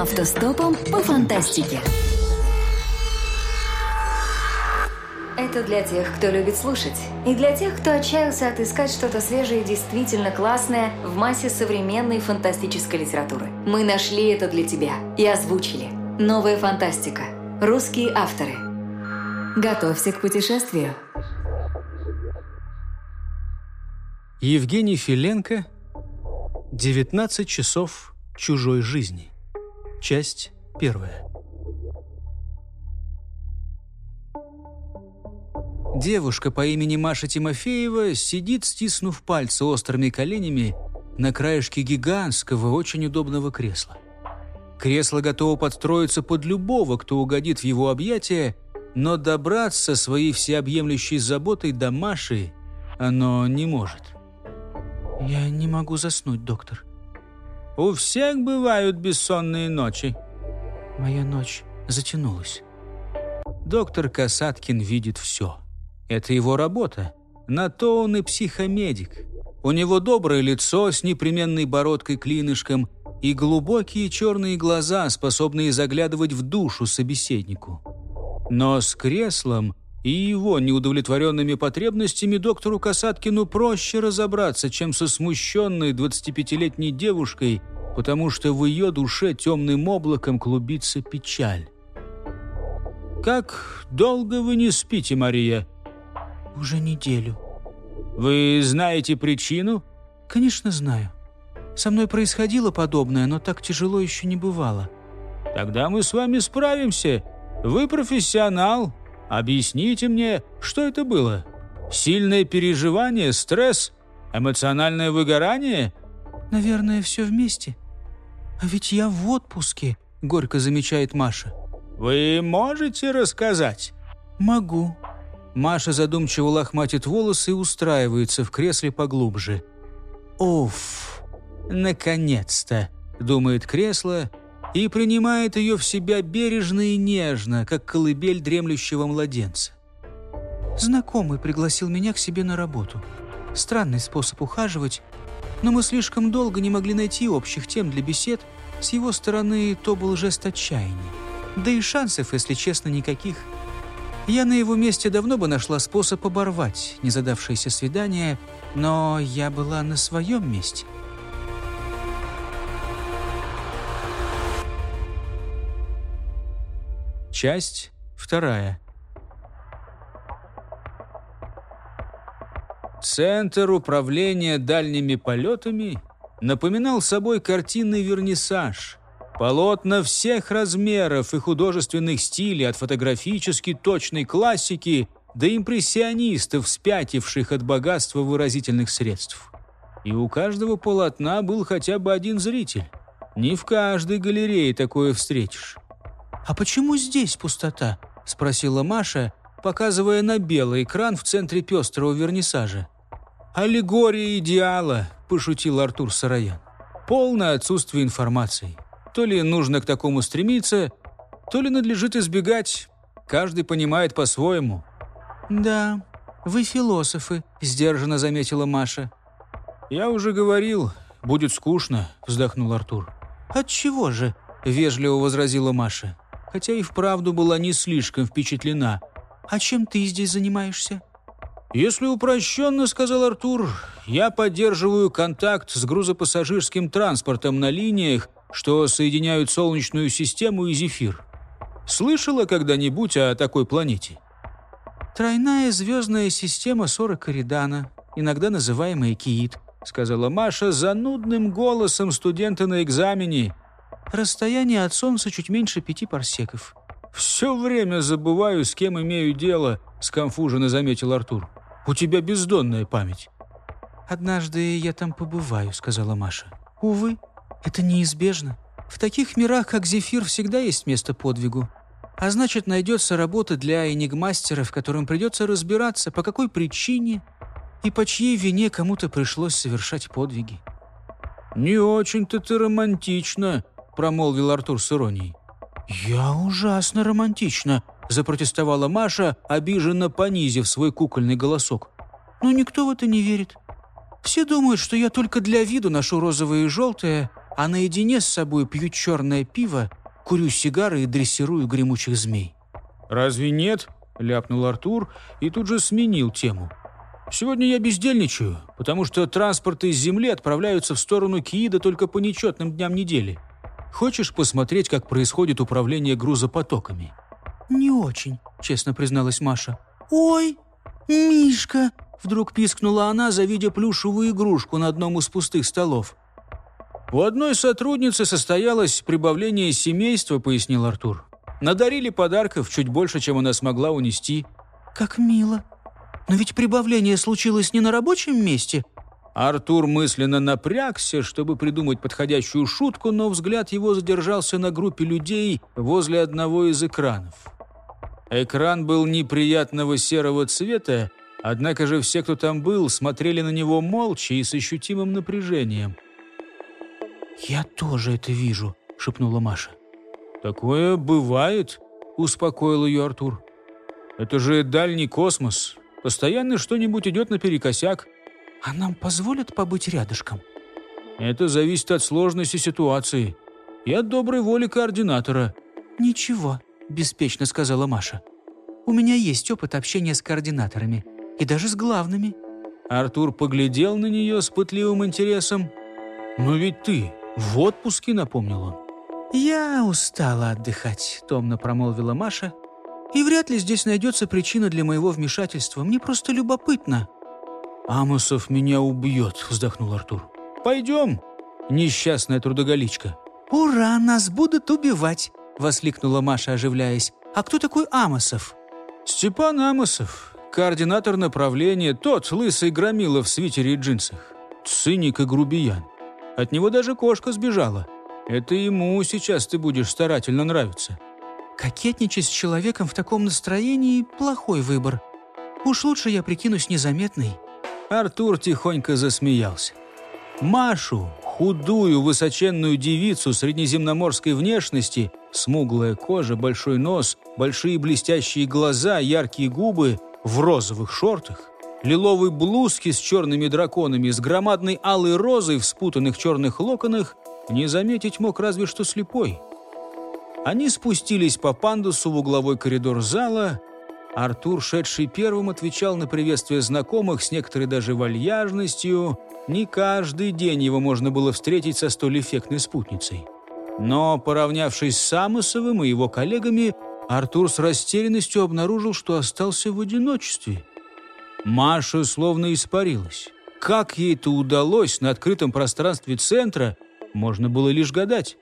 Автостопом по фантастике. Это для тех, кто любит слушать, и для тех, кто отчаялся отыскать что-то свежее и действительно классное в массе современной фантастической литературы. Мы нашли это для тебя и озвучили. Новая фантастика. Русские авторы. Готовься к путешествию. Евгений Филенко «19 часов чужой жизни». Часть первая. Девушка по имени Маша Тимофеева сидит, стиснув пальцы острыми коленями на краешке гигантского, очень удобного кресла. Кресло готово подстроиться под любого, кто угодит в его объятия, но добраться своей всеобъемлющей заботой до Маши оно не может. «Я не могу заснуть, доктор», у всех бывают бессонные ночи. Моя ночь затянулась. Доктор Касаткин видит все. Это его работа. На то он и психомедик. У него доброе лицо с непременной бородкой-клинышком и глубокие черные глаза, способные заглядывать в душу собеседнику. Но с креслом и его неудовлетворенными потребностями доктору Касаткину проще разобраться, чем со смущенной 25-летней девушкой, потому что в ее душе темным облаком клубится печаль. «Как долго вы не спите, Мария?» «Уже неделю». «Вы знаете причину?» «Конечно, знаю. Со мной происходило подобное, но так тяжело еще не бывало». «Тогда мы с вами справимся. Вы профессионал, Объясните мне, что это было? Сильное переживание, стресс, эмоциональное выгорание? Наверное, все вместе. А ведь я в отпуске, горько замечает Маша. Вы можете рассказать? Могу. Маша задумчиво лохматит волосы и устраивается в кресле поглубже. «Уф, наконец-то!» — думает кресло и принимает ее в себя бережно и нежно, как колыбель дремлющего младенца. Знакомый пригласил меня к себе на работу. Странный способ ухаживать, но мы слишком долго не могли найти общих тем для бесед. С его стороны то был жест отчаяния. Да и шансов, если честно, никаких. Я на его месте давно бы нашла способ оборвать незадавшееся свидание, но я была на своем месте – Часть вторая. Центр управления дальними полетами напоминал собой картинный вернисаж. Полотна всех размеров и художественных стилей, от фотографически точной классики до импрессионистов, спятивших от богатства выразительных средств. И у каждого полотна был хотя бы один зритель. Не в каждой галерее такое встретишь. «А почему здесь пустота?» – спросила Маша, показывая на белый экран в центре пестрого вернисажа. «Аллегория идеала», – пошутил Артур Сараян. «Полное отсутствие информации. То ли нужно к такому стремиться, то ли надлежит избегать. Каждый понимает по-своему». «Да, вы философы», – сдержанно заметила Маша. «Я уже говорил, будет скучно», – вздохнул Артур. «Отчего же?» – вежливо возразила Маша хотя и вправду была не слишком впечатлена. «А чем ты здесь занимаешься?» «Если упрощенно, — сказал Артур, — я поддерживаю контакт с грузопассажирским транспортом на линиях, что соединяют Солнечную систему и Зефир. Слышала когда-нибудь о такой планете?» «Тройная звездная система Сора Коридана, иногда называемая Киит», — сказала Маша занудным голосом студента на экзамене, Расстояние от Солнца чуть меньше пяти парсеков. «Все время забываю, с кем имею дело», — сконфуженно заметил Артур. «У тебя бездонная память». «Однажды я там побываю», — сказала Маша. «Увы, это неизбежно. В таких мирах, как Зефир, всегда есть место подвигу. А значит, найдется работа для энигмастеров, которым придется разбираться, по какой причине и по чьей вине кому-то пришлось совершать подвиги». «Не очень-то ты романтично», промолвил Артур с иронией. «Я ужасно романтично», – запротестовала Маша, обиженно понизив свой кукольный голосок. «Но никто в это не верит. Все думают, что я только для виду ношу розовое и желтое, а наедине с собой пью черное пиво, курю сигары и дрессирую гремучих змей». «Разве нет?» – ляпнул Артур и тут же сменил тему. «Сегодня я бездельничаю, потому что транспорты из земли отправляются в сторону Киида только по нечетным дням недели. Хочешь посмотреть, как происходит управление грузопотоками?» «Не очень», — честно призналась Маша. «Ой, Мишка!» — вдруг пискнула она, завидя плюшевую игрушку на одном из пустых столов. «У одной сотрудницы состоялось прибавление семейства», — пояснил Артур. «Надарили подарков чуть больше, чем она смогла унести». «Как мило. Но ведь прибавление случилось не на рабочем месте, Артур мысленно напрягся, чтобы придумать подходящую шутку, но взгляд его задержался на группе людей возле одного из экранов. Экран был неприятного серого цвета, однако же все, кто там был, смотрели на него молча и с ощутимым напряжением. «Я тоже это вижу», — шепнула Маша. «Такое бывает», — успокоил ее Артур. «Это же дальний космос. Постоянно что-нибудь идет наперекосяк». «А нам позволят побыть рядышком?» «Это зависит от сложности ситуации и от доброй воли координатора». «Ничего», – беспечно сказала Маша. «У меня есть опыт общения с координаторами, и даже с главными». Артур поглядел на нее с пытливым интересом. «Но ведь ты в отпуске», – напомнил он. «Я устала отдыхать», – томно промолвила Маша. «И вряд ли здесь найдется причина для моего вмешательства. Мне просто любопытно». «Амосов меня убьет», — вздохнул Артур. «Пойдем, несчастная трудоголичка». «Ура, нас будут убивать!» — воскликнула Маша, оживляясь. «А кто такой Амосов?» «Степан Амосов, координатор направления, тот лысый громила в свитере и джинсах. Циник и грубиян. От него даже кошка сбежала. Это ему сейчас ты будешь старательно нравиться». «Кокетничать с человеком в таком настроении – плохой выбор. Уж лучше я прикинусь незаметной». Артур тихонько засмеялся. Машу, худую, высоченную девицу среднеземноморской внешности, смуглая кожа, большой нос, большие блестящие глаза, яркие губы, в розовых шортах, лиловой блузке с черными драконами, с громадной алой розой в спутанных черных локонах, не заметить мог разве что слепой. Они спустились по пандусу в угловой коридор зала, Артур, шедший первым, отвечал на приветствие знакомых с некоторой даже вальяжностью. Не каждый день его можно было встретить со столь эффектной спутницей. Но, поравнявшись с Самосовым и его коллегами, Артур с растерянностью обнаружил, что остался в одиночестве. Маша словно испарилась. Как ей это удалось на открытом пространстве центра, можно было лишь гадать.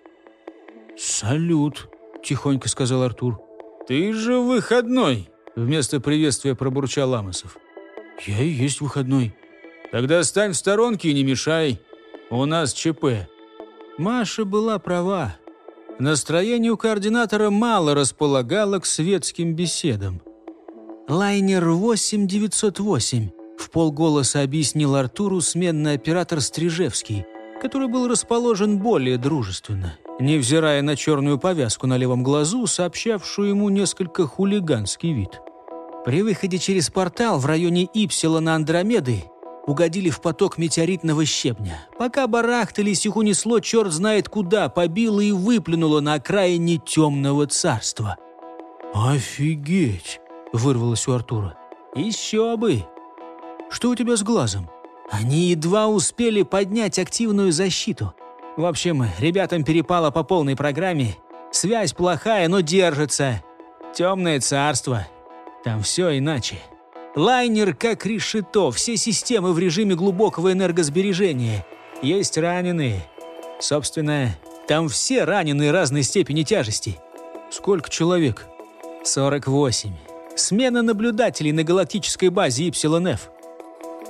«Салют», — тихонько сказал Артур. «Ты же выходной!» Вместо приветствия пробурчал Амосов. «Я и есть выходной». «Тогда стань в сторонке и не мешай. У нас ЧП». Маша была права. Настроение у координатора мало располагало к светским беседам. «Лайнер 8908», — в полголоса объяснил Артуру сменный оператор Стрижевский, который был расположен более дружественно, невзирая на черную повязку на левом глазу, сообщавшую ему несколько хулиганский вид. При выходе через портал в районе Ипсилона Андромеды угодили в поток метеоритного щебня. Пока барахтались, их унесло черт знает куда, побило и выплюнуло на окраине темного царства. «Офигеть!» — вырвалось у Артура. «Еще бы!» «Что у тебя с глазом?» Они едва успели поднять активную защиту. В общем, ребятам перепало по полной программе. Связь плохая, но держится. Темное царство. Там все иначе. Лайнер как решето, все системы в режиме глубокого энергосбережения. Есть раненые. Собственно, там все раненые разной степени тяжести. Сколько человек? 48. Смена наблюдателей на галактической базе Ипсилон-Ф.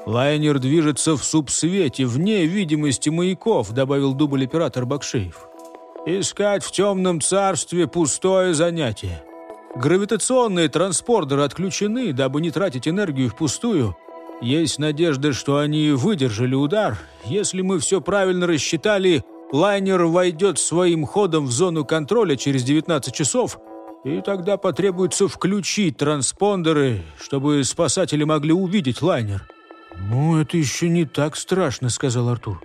«Лайнер движется в субсвете, вне видимости маяков», добавил дубль-оператор Бакшеев. «Искать в темном царстве пустое занятие. Гравитационные транспортеры отключены, дабы не тратить энергию впустую. Есть надежда, что они выдержали удар. Если мы все правильно рассчитали, лайнер войдет своим ходом в зону контроля через 19 часов, и тогда потребуется включить транспондеры, чтобы спасатели могли увидеть лайнер». «Ну, это еще не так страшно», — сказал Артур.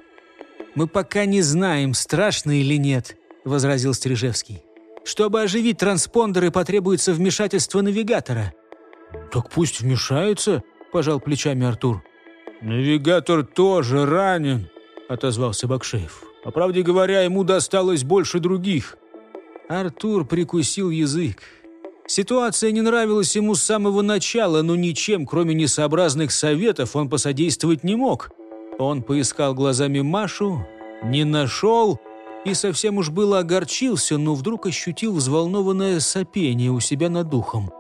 «Мы пока не знаем, страшно или нет», — возразил Стрижевский. «Чтобы оживить транспондеры, потребуется вмешательство навигатора». «Так пусть вмешается», — пожал плечами Артур. «Навигатор тоже ранен», — отозвался Бакшеев. «По правде говоря, ему досталось больше других». Артур прикусил язык. Ситуация не нравилась ему с самого начала, но ничем, кроме несообразных советов, он посодействовать не мог. Он поискал глазами Машу, не нашел и совсем уж было огорчился, но вдруг ощутил взволнованное сопение у себя над духом.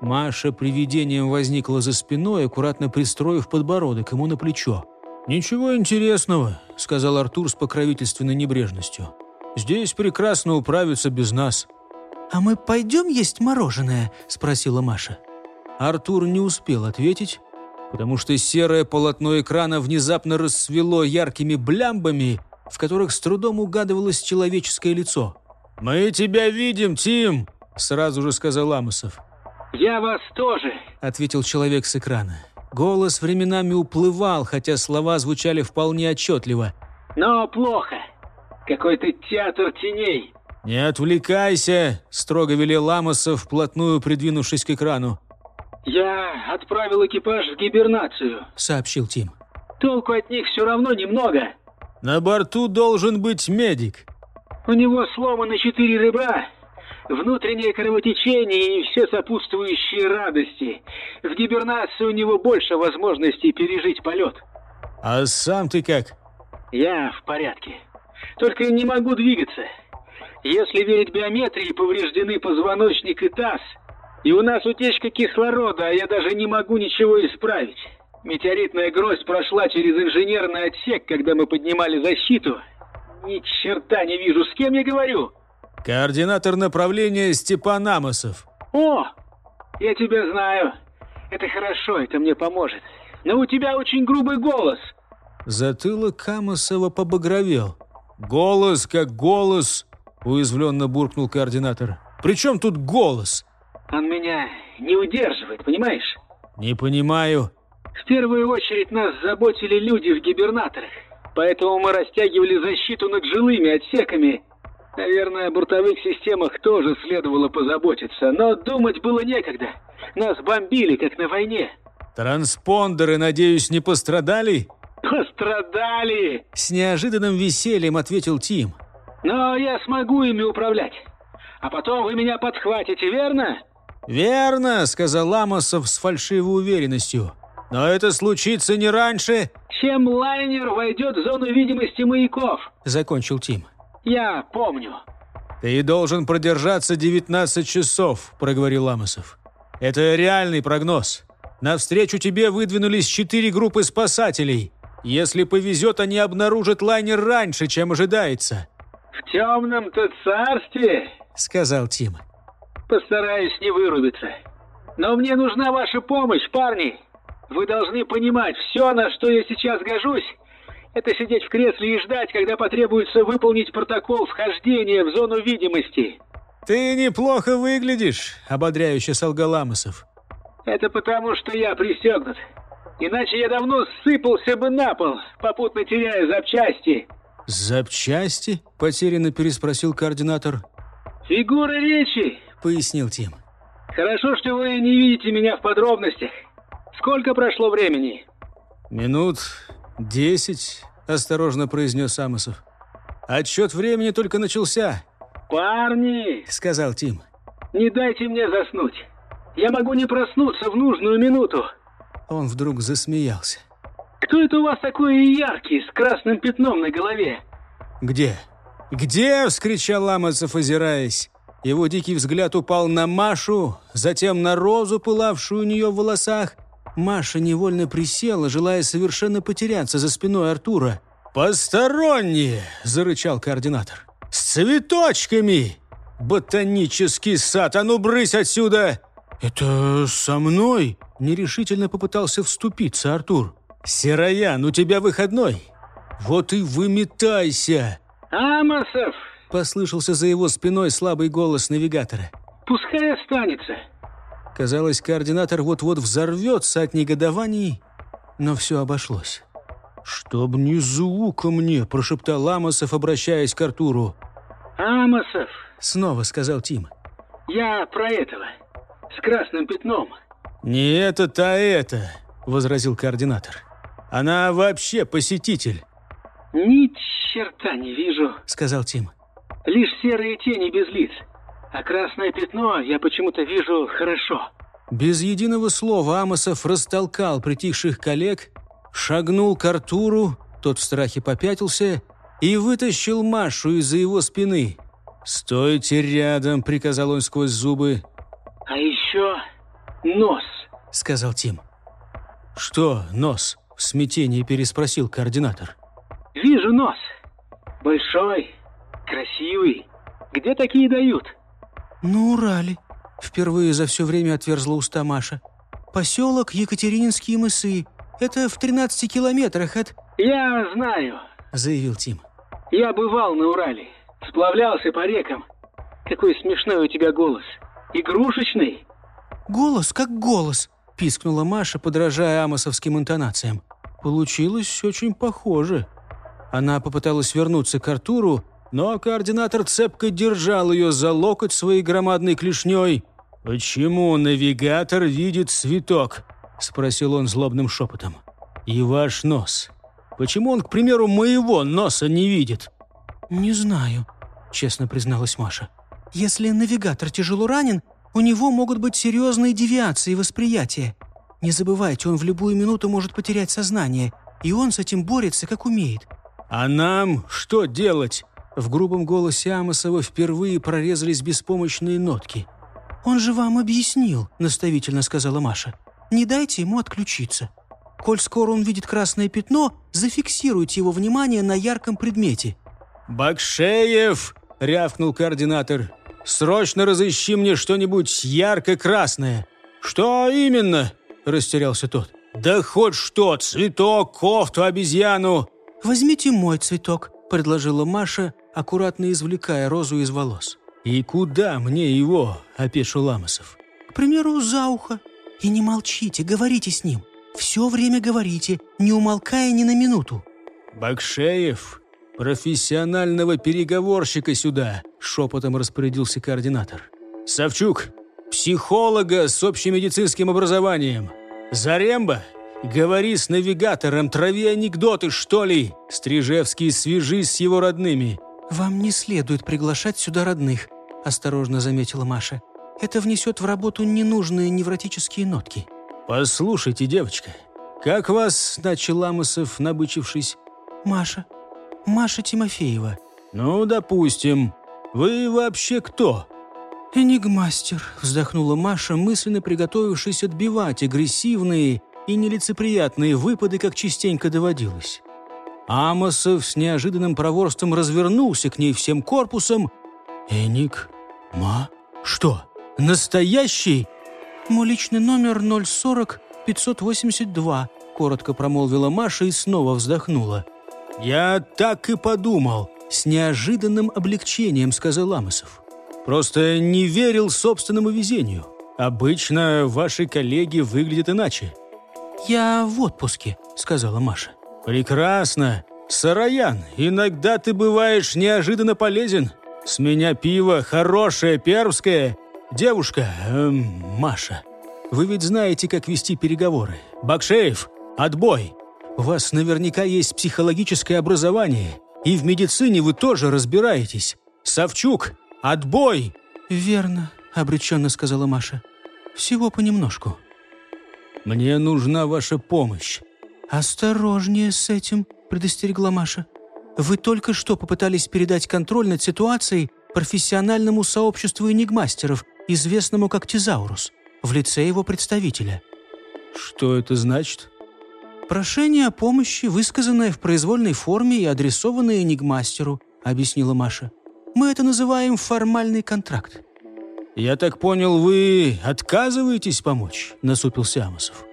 Маша привидением возникла за спиной, аккуратно пристроив подбородок ему на плечо. «Ничего интересного», — сказал Артур с покровительственной небрежностью. «Здесь прекрасно управиться без нас». «А мы пойдем есть мороженое?» – спросила Маша. Артур не успел ответить, потому что серое полотно экрана внезапно расцвело яркими блямбами, в которых с трудом угадывалось человеческое лицо. «Мы тебя видим, Тим!» – сразу же сказал Амосов. «Я вас тоже!» – ответил человек с экрана. Голос временами уплывал, хотя слова звучали вполне отчетливо. «Но плохо. Какой-то театр теней. «Не отвлекайся!» – строго велел Ламосов, вплотную придвинувшись к экрану. «Я отправил экипаж в гибернацию», – сообщил Тим. «Толку от них все равно немного». «На борту должен быть медик». «У него сломаны четыре ребра, внутреннее кровотечение и все сопутствующие радости. В гибернации у него больше возможностей пережить полет». «А сам ты как?» «Я в порядке. Только не могу двигаться». Если верить биометрии, повреждены позвоночник и таз. И у нас утечка кислорода, а я даже не могу ничего исправить. Метеоритная гроздь прошла через инженерный отсек, когда мы поднимали защиту. Ни черта не вижу, с кем я говорю. Координатор направления Степан Амосов. О, я тебя знаю. Это хорошо, это мне поможет. Но у тебя очень грубый голос. Затылок Амосова побагровел. Голос как голос, Уязвленно буркнул координатор. «При чем тут голос?» «Он меня не удерживает, понимаешь?» «Не понимаю». «В первую очередь нас заботили люди в гибернаторах. Поэтому мы растягивали защиту над жилыми отсеками. Наверное, о бортовых системах тоже следовало позаботиться, но думать было некогда. Нас бомбили, как на войне». «Транспондеры, надеюсь, не пострадали?» «Пострадали!» С неожиданным весельем ответил Тим. Но я смогу ими управлять. А потом вы меня подхватите, верно?» «Верно», — сказал Ламосов с фальшивой уверенностью. «Но это случится не раньше...» «Чем лайнер войдет в зону видимости маяков», — закончил Тим. «Я помню». «Ты должен продержаться 19 часов», — проговорил Ламосов. «Это реальный прогноз. Навстречу тебе выдвинулись четыре группы спасателей. Если повезет, они обнаружат лайнер раньше, чем ожидается. «В темном-то царстве», — сказал Тим. «Постараюсь не вырубиться. Но мне нужна ваша помощь, парни. Вы должны понимать, все, на что я сейчас гожусь, это сидеть в кресле и ждать, когда потребуется выполнить протокол вхождения в зону видимости». «Ты неплохо выглядишь», — ободряюще солгал Амосов. «Это потому, что я пристегнут. Иначе я давно сыпался бы на пол, попутно теряя запчасти». «Запчасти?» – потерянно переспросил координатор. «Фигура речи!» – пояснил Тим. «Хорошо, что вы не видите меня в подробностях. Сколько прошло времени?» «Минут десять», – осторожно произнес Амосов. «Отсчет времени только начался». «Парни!» – сказал Тим. «Не дайте мне заснуть. Я могу не проснуться в нужную минуту». Он вдруг засмеялся. Кто это у вас такой яркий, с красным пятном на голове?» «Где? Где?» – вскричал Ламацев, озираясь. Его дикий взгляд упал на Машу, затем на розу, пылавшую у нее в волосах. Маша невольно присела, желая совершенно потеряться за спиной Артура. «Посторонние!» – зарычал координатор. «С цветочками! Ботанический сад! А ну, брысь отсюда!» «Это со мной?» – нерешительно попытался вступиться Артур. «Сероян, у тебя выходной. Вот и выметайся!» «Амосов!» – послышался за его спиной слабый голос навигатора. «Пускай останется!» Казалось, координатор вот-вот взорвется от негодований, но все обошлось. «Чтоб ни звука мне!» – прошептал Амосов, обращаясь к Артуру. «Амосов!» – снова сказал Тим. «Я про этого, с красным пятном». «Не это, а это!» – возразил координатор. «Она вообще посетитель». «Ни черта не вижу», – сказал Тим. «Лишь серые тени без лиц, а красное пятно я почему-то вижу хорошо». Без единого слова Амосов растолкал притихших коллег, шагнул к Артуру, тот в страхе попятился и вытащил Машу из-за его спины. «Стойте рядом», — приказал он сквозь зубы. «А еще нос», — сказал Тим. «Что нос?» — в смятении переспросил координатор. «Вижу нос. Большой, красивый. Где такие дают?» «На Урале», Впервые за все время отверзла уста Маша. «Поселок Екатерининские мысы. Это в 13 километрах от...» «Я знаю», — заявил Тим. «Я бывал на Урале. Сплавлялся по рекам. Какой смешной у тебя голос. Игрушечный». «Голос как голос», — пискнула Маша, подражая амосовским интонациям. Получилось очень похоже. Она попыталась вернуться к Артуру, но координатор цепко держал ее за локоть своей громадной клешней. «Почему навигатор видит цветок?» – спросил он злобным шепотом. «И ваш нос. Почему он, к примеру, моего носа не видит?» «Не знаю», – честно призналась Маша. «Если навигатор тяжело ранен, у него могут быть серьезные девиации восприятия. Не забывайте, он в любую минуту может потерять сознание, и он с этим борется, как умеет». «А нам что делать?» В грубом голосе Амосова впервые прорезались беспомощные нотки. «Он же вам объяснил», — наставительно сказала Маша. «Не дайте ему отключиться. Коль скоро он видит красное пятно, зафиксируйте его внимание на ярком предмете». «Бакшеев!» — рявкнул координатор. «Срочно разыщи мне что-нибудь ярко-красное». «Что именно?» — растерялся тот. «Да хоть что, цветок, кофту, обезьяну». «Возьмите мой цветок», — предложила Маша, аккуратно извлекая розу из волос. «И куда мне его?» – опешил Ламосов. «К примеру, за ухо. И не молчите, говорите с ним. Все время говорите, не умолкая ни на минуту». «Бакшеев, профессионального переговорщика сюда!» – шепотом распорядился координатор. «Савчук, психолога с общемедицинским образованием. Заремба, говори с навигатором, трави анекдоты, что ли. Стрижевский, свяжись с его родными. «Вам не следует приглашать сюда родных», – осторожно заметила Маша. «Это внесет в работу ненужные невротические нотки». «Послушайте, девочка, как вас?» – начал Амосов, набычившись. «Маша. Маша Тимофеева». «Ну, допустим. Вы вообще кто?» «Энигмастер», – вздохнула Маша, мысленно приготовившись отбивать агрессивные и нелицеприятные выпады, как частенько доводилось. Амосов с неожиданным проворством развернулся к ней всем корпусом. «Эник? Ма? Что, настоящий?» «Мой личный номер 040-582», — коротко промолвила Маша и снова вздохнула. «Я так и подумал», — с неожиданным облегчением сказал Амосов. «Просто не верил собственному везению. Обычно ваши коллеги выглядят иначе». «Я в отпуске», — сказала Маша. «Прекрасно. Сараян, иногда ты бываешь неожиданно полезен. С меня пиво хорошее, пермское. Девушка, эм, Маша, вы ведь знаете, как вести переговоры. Бакшеев, отбой. У вас наверняка есть психологическое образование, и в медицине вы тоже разбираетесь. Савчук, отбой!» «Верно», — обреченно сказала Маша. «Всего понемножку». «Мне нужна ваша помощь. «Осторожнее с этим», — предостерегла Маша. «Вы только что попытались передать контроль над ситуацией профессиональному сообществу энигмастеров, известному как Тизаурус, в лице его представителя». «Что это значит?» «Прошение о помощи, высказанное в произвольной форме и адресованное энигмастеру», — объяснила Маша. «Мы это называем формальный контракт». «Я так понял, вы отказываетесь помочь?» — насупился Амосов.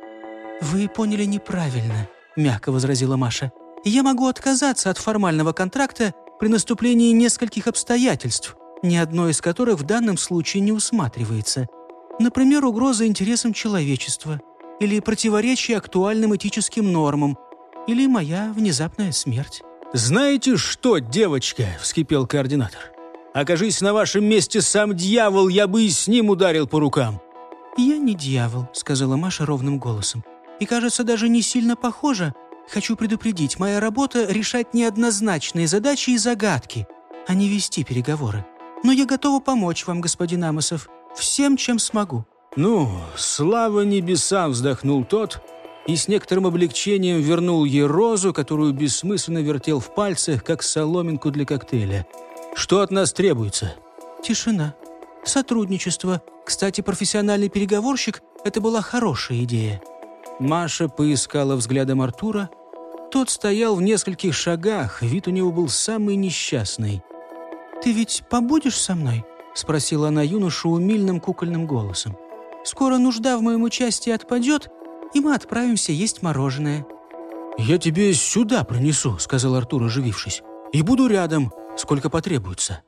«Вы поняли неправильно», — мягко возразила Маша. «Я могу отказаться от формального контракта при наступлении нескольких обстоятельств, ни одно из которых в данном случае не усматривается. Например, угроза интересам человечества или противоречие актуальным этическим нормам. или моя внезапная смерть». «Знаете что, девочка?» – вскипел координатор. «Окажись на вашем месте сам дьявол, я бы и с ним ударил по рукам». «Я не дьявол», – сказала Маша ровным голосом. «И, кажется, даже не сильно похожа. Хочу предупредить, моя работа – решать неоднозначные задачи и загадки, а не вести переговоры. Но я готова помочь вам, господин Амосов, всем, чем смогу». «Ну, слава небесам!» – вздохнул тот и с некоторым облегчением вернул ей розу, которую бессмысленно вертел в пальцах, как соломинку для коктейля. «Что от нас требуется?» «Тишина. Сотрудничество. Кстати, профессиональный переговорщик – это была хорошая идея». Маша поискала взглядом Артура. Тот стоял в нескольких шагах, вид у него был самый несчастный. «Ты ведь побудешь со мной?» – спросила она юношу умильным кукольным голосом. «Скоро нужда в моем участии отпадет, и мы отправимся есть мороженое». «Я тебе сюда принесу», — сказал Артур, оживившись. «И буду рядом, сколько потребуется».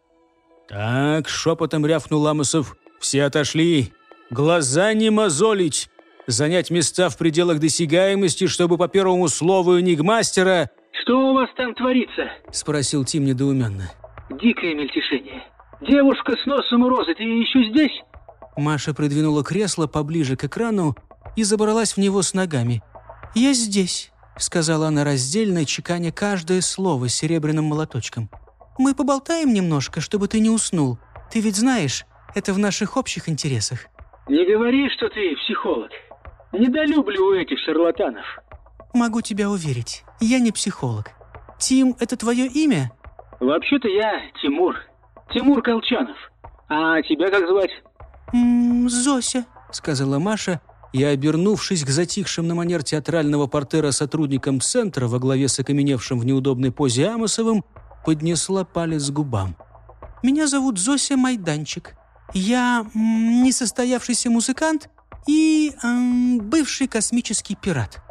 «Так», — шепотом рявкнул Ламосов, — «все отошли. Глаза не мозолить. Занять места в пределах досягаемости, чтобы по первому слову энигмастера...» «Что у вас там творится?» — спросил Тим недоуменно. «Дикое мельтешение. Девушка с носом у розы, ты еще здесь?» Маша придвинула кресло поближе к экрану и забралась в него с ногами. «Я здесь», — сказала она раздельно, чеканя каждое слово серебряным молоточком. «Мы поболтаем немножко, чтобы ты не уснул. Ты ведь знаешь, это в наших общих интересах». «Не говори, что ты психолог. Недолюбливаю этих шарлатанов». «Могу тебя уверить, я не психолог. Тим — это твое имя?» «Вообще-то я Тимур. Тимур Колчанов. А тебя как звать?» «М -м, «Зося», — сказала Маша, и, обернувшись к затихшим на манер театрального портера сотрудникам центра во главе с окаменевшим в неудобной позе Амосовым, поднесла палец к губам. «Меня зовут Зося Майданчик. Я несостоявшийся музыкант и э, бывший космический пират».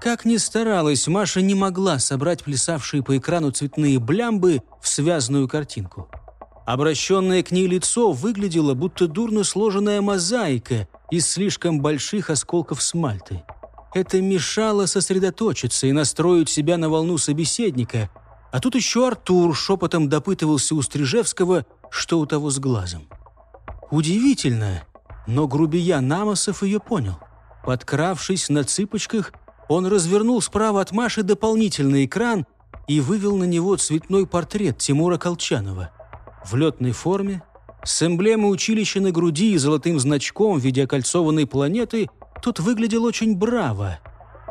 Как ни старалась, Маша не могла собрать плясавшие по экрану цветные блямбы в связанную картинку. Обращенное к ней лицо выглядело, будто дурно сложенная мозаика – из слишком больших осколков смальты. Это мешало сосредоточиться и настроить себя на волну собеседника, а тут еще Артур шепотом допытывался у Стрижевского, что у того с глазом. Удивительно, но грубиян Намосов ее понял. Подкравшись на цыпочках, он развернул справа от Маши дополнительный экран и вывел на него цветной портрет Тимура Колчанова. В летной форме, с эмблемой училища на груди и золотым значком в виде окольцованной планеты тот выглядел очень браво.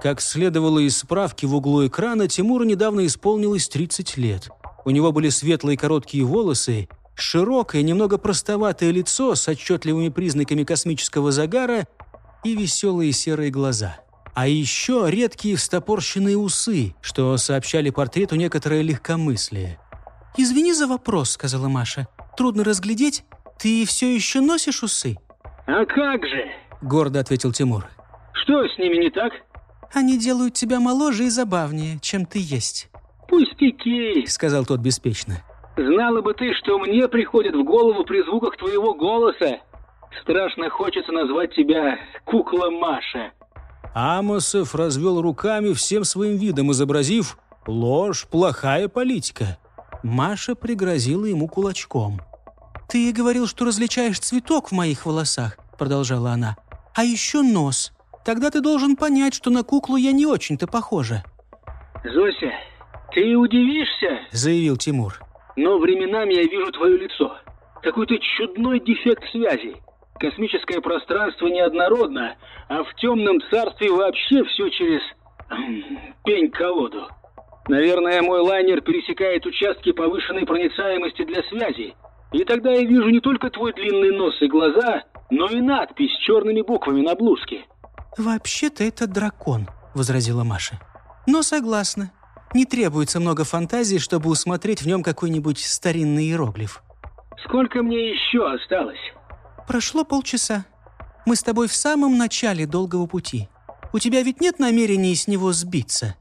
Как следовало из справки в углу экрана, Тимуру недавно исполнилось 30 лет. У него были светлые короткие волосы, широкое, немного простоватое лицо с отчетливыми признаками космического загара и веселые серые глаза. А еще редкие встопорщенные усы, что сообщали портрету некоторое легкомыслие. «Извини за вопрос», — сказала Маша трудно разглядеть. Ты все еще носишь усы?» «А как же?» – гордо ответил Тимур. «Что с ними не так?» «Они делают тебя моложе и забавнее, чем ты есть». «Пустяки», – сказал тот беспечно. «Знала бы ты, что мне приходит в голову при звуках твоего голоса. Страшно хочется назвать тебя кукла Маша». Амосов развел руками всем своим видом, изобразив «ложь, плохая политика». Маша пригрозила ему кулачком. «Ты говорил, что различаешь цветок в моих волосах», — продолжала она. «А еще нос. Тогда ты должен понять, что на куклу я не очень-то похожа». «Зося, ты удивишься?» — заявил Тимур. «Но временами я вижу твое лицо. Какой-то чудной дефект связи. Космическое пространство неоднородно, а в темном царстве вообще все через... пень-колоду». Наверное, мой лайнер пересекает участки повышенной проницаемости для связи. И тогда я вижу не только твой длинный нос и глаза, но и надпись с черными буквами на блузке. «Вообще-то это дракон», — возразила Маша. «Но согласна. Не требуется много фантазии, чтобы усмотреть в нем какой-нибудь старинный иероглиф». «Сколько мне еще осталось?» «Прошло полчаса. Мы с тобой в самом начале долгого пути. У тебя ведь нет намерения с него сбиться?»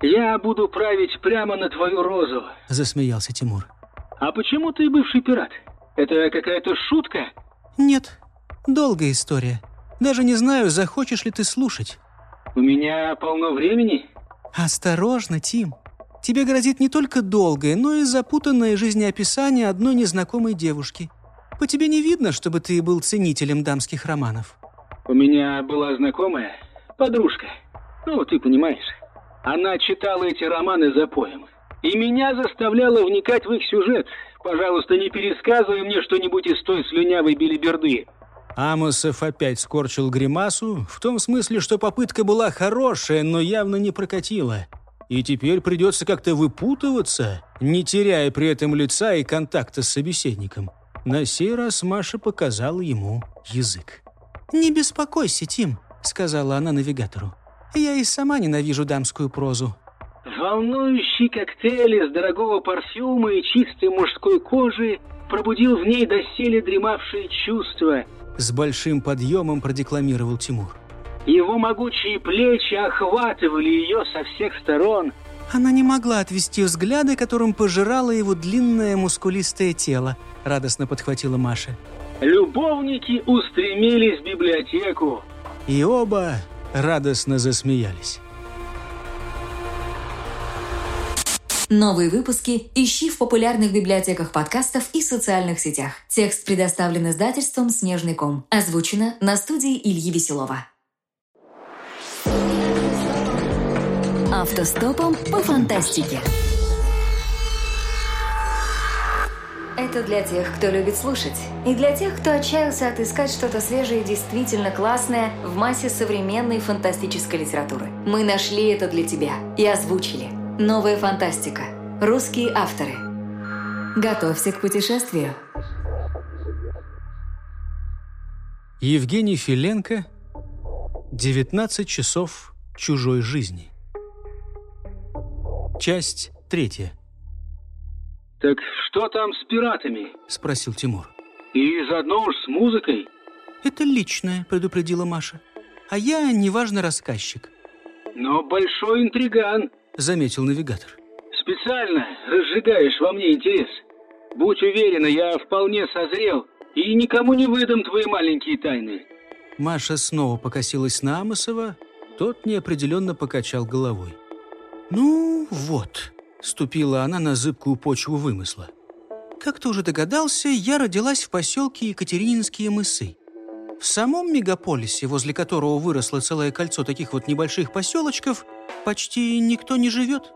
«Я буду править прямо на твою розу», — засмеялся Тимур. «А почему ты бывший пират? Это какая-то шутка?» «Нет, долгая история. Даже не знаю, захочешь ли ты слушать». «У меня полно времени. «Осторожно, Тим. Тебе грозит не только долгое, но и запутанное жизнеописание одной незнакомой девушки. По тебе не видно, чтобы ты был ценителем дамских романов». У меня была знакомая, подружка. Ну, ты понимаешь. Она читала эти романы за поем. И меня заставляла вникать в их сюжет. Пожалуйста, не пересказывай мне что-нибудь из той слюнявой билиберды. Амосов опять скорчил гримасу, в том смысле, что попытка была хорошая, но явно не прокатила. И теперь придется как-то выпутываться, не теряя при этом лица и контакта с собеседником. На сей раз Маша показала ему язык. «Не беспокойся, Тим», — сказала она навигатору. «Я и сама ненавижу дамскую прозу». Волнующий коктейль из дорогого парфюма и чистой мужской кожи пробудил в ней доселе дремавшие чувства. С большим подъемом продекламировал Тимур. Его могучие плечи охватывали ее со всех сторон. Она не могла отвести взгляды, которым пожирало его длинное мускулистое тело, радостно подхватила Маша. Любовники устремились в библиотеку. И оба радостно засмеялись. Новые выпуски ищи в популярных библиотеках подкастов и социальных сетях. Текст предоставлен издательством «Снежный ком». Озвучено на студии Ильи Веселова. Автостопом по фантастике. Это для тех, кто любит слушать, и для тех, кто отчаялся отыскать что-то свежее и действительно классное в массе современной фантастической литературы. Мы нашли это для тебя и озвучили. Новая фантастика. Русские авторы. Готовься к путешествию. Евгений Филенко «19 часов чужой жизни». Часть третья. Так что там с пиратами? Спросил Тимур. И заодно уж с музыкой? Это личное, предупредила Маша. А я неважно рассказчик. Но большой интриган, заметил навигатор. Специально разжигаешь во мне интерес. Будь уверена, я вполне созрел и никому не выдам твои маленькие тайны. Маша снова покосилась на Амосова, тот неопределенно покачал головой. «Ну вот», Ступила она на зыбкую почву вымысла. Как ты уже догадался, я родилась в поселке Екатерининские мысы. В самом мегаполисе, возле которого выросло целое кольцо таких вот небольших поселочков, почти никто не живет.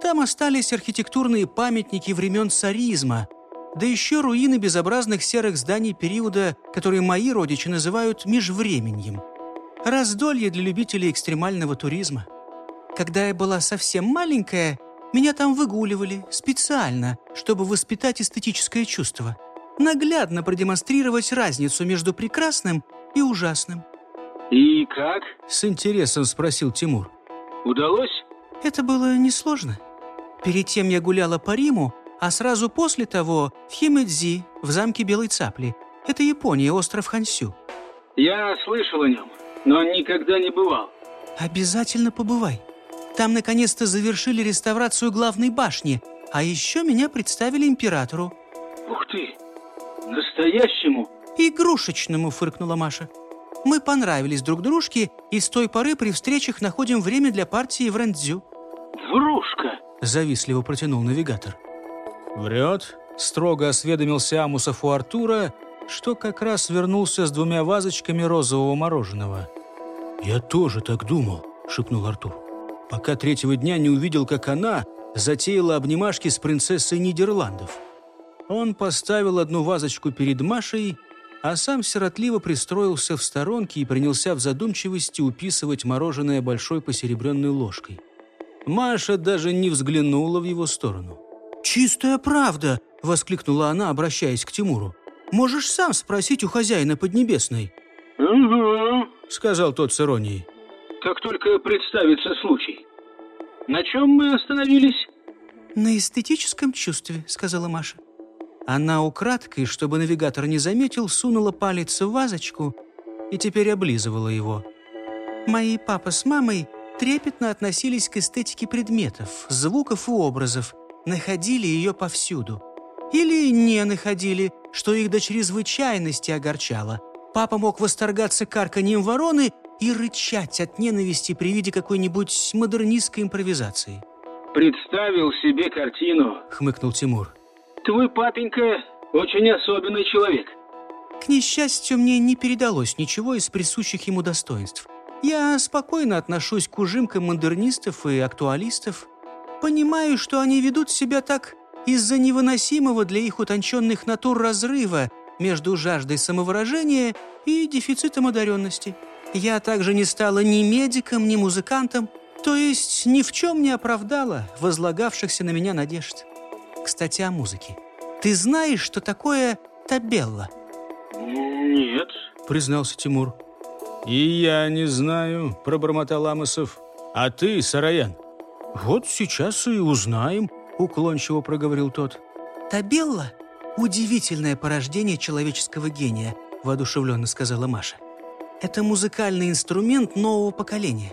Там остались архитектурные памятники времен царизма, да еще руины безобразных серых зданий периода, которые мои родичи называют межвременьем. Раздолье для любителей экстремального туризма. Когда я была совсем маленькая, меня там выгуливали специально, чтобы воспитать эстетическое чувство. Наглядно продемонстрировать разницу между прекрасным и ужасным. «И как?» – с интересом спросил Тимур. «Удалось?» Это было несложно. Перед тем я гуляла по Риму, а сразу после того в Химэдзи, в замке Белой Цапли. Это Япония, остров Хансю. Я слышал о нем, но никогда не бывал. Обязательно побывай. Там наконец-то завершили реставрацию главной башни, а еще меня представили императору». «Ух ты! Настоящему?» «Игрушечному», — фыркнула Маша. «Мы понравились друг дружке, и с той поры при встречах находим время для партии в Рендзю». «Врушка!» — завистливо протянул навигатор. «Врет?» — строго осведомился Амусов у Артура, что как раз вернулся с двумя вазочками розового мороженого. «Я тоже так думал», — шепнул Артур пока третьего дня не увидел, как она затеяла обнимашки с принцессой Нидерландов. Он поставил одну вазочку перед Машей, а сам сиротливо пристроился в сторонке и принялся в задумчивости уписывать мороженое большой посеребренной ложкой. Маша даже не взглянула в его сторону. «Чистая правда!» — воскликнула она, обращаясь к Тимуру. «Можешь сам спросить у хозяина Поднебесной». «Угу», — сказал тот с иронией как только представится случай. На чем мы остановились? На эстетическом чувстве, сказала Маша. Она украдкой, чтобы навигатор не заметил, сунула палец в вазочку и теперь облизывала его. Мои папа с мамой трепетно относились к эстетике предметов, звуков и образов, находили ее повсюду. Или не находили, что их до чрезвычайности огорчало. Папа мог восторгаться карканьем вороны и рычать от ненависти при виде какой-нибудь модернистской импровизации. «Представил себе картину», — хмыкнул Тимур. «Твой папенька очень особенный человек». К несчастью, мне не передалось ничего из присущих ему достоинств. Я спокойно отношусь к ужимкам модернистов и актуалистов. Понимаю, что они ведут себя так из-за невыносимого для их утонченных натур разрыва между жаждой самовыражения и дефицитом одаренности. Я также не стала ни медиком, ни музыкантом, то есть ни в чем не оправдала возлагавшихся на меня надежд. Кстати, о музыке. Ты знаешь, что такое табелла? «Нет», — признался Тимур. «И я не знаю», — пробормотал Амосов. «А ты, Сараян?» «Вот сейчас и узнаем», — уклончиво проговорил тот. «Табелла — удивительное порождение человеческого гения», — воодушевленно сказала Маша. «Это музыкальный инструмент нового поколения.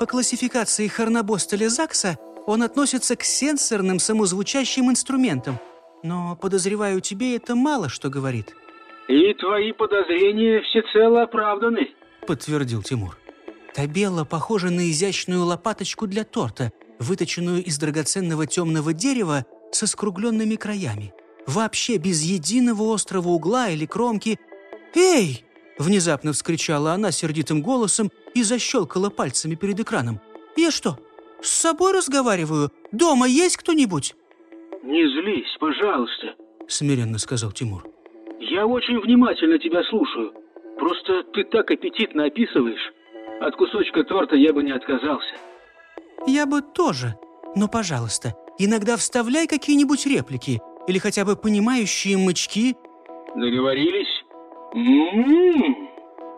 По классификации Харнабостеля Закса он относится к сенсорным самозвучащим инструментам. Но, подозреваю, тебе это мало что говорит». «И твои подозрения всецело оправданы», — подтвердил Тимур. Табелла похожа на изящную лопаточку для торта, выточенную из драгоценного темного дерева со скругленными краями. Вообще без единого острого угла или кромки. «Эй!» – внезапно вскричала она сердитым голосом и защелкала пальцами перед экраном. «Я что, с собой разговариваю? Дома есть кто-нибудь?» «Не злись, пожалуйста», – смиренно сказал Тимур. «Я очень внимательно тебя слушаю. Просто ты так аппетитно описываешь. От кусочка торта я бы не отказался». «Я бы тоже. Но, пожалуйста, иногда вставляй какие-нибудь реплики или хотя бы понимающие мычки». «Договорились? М-м-м.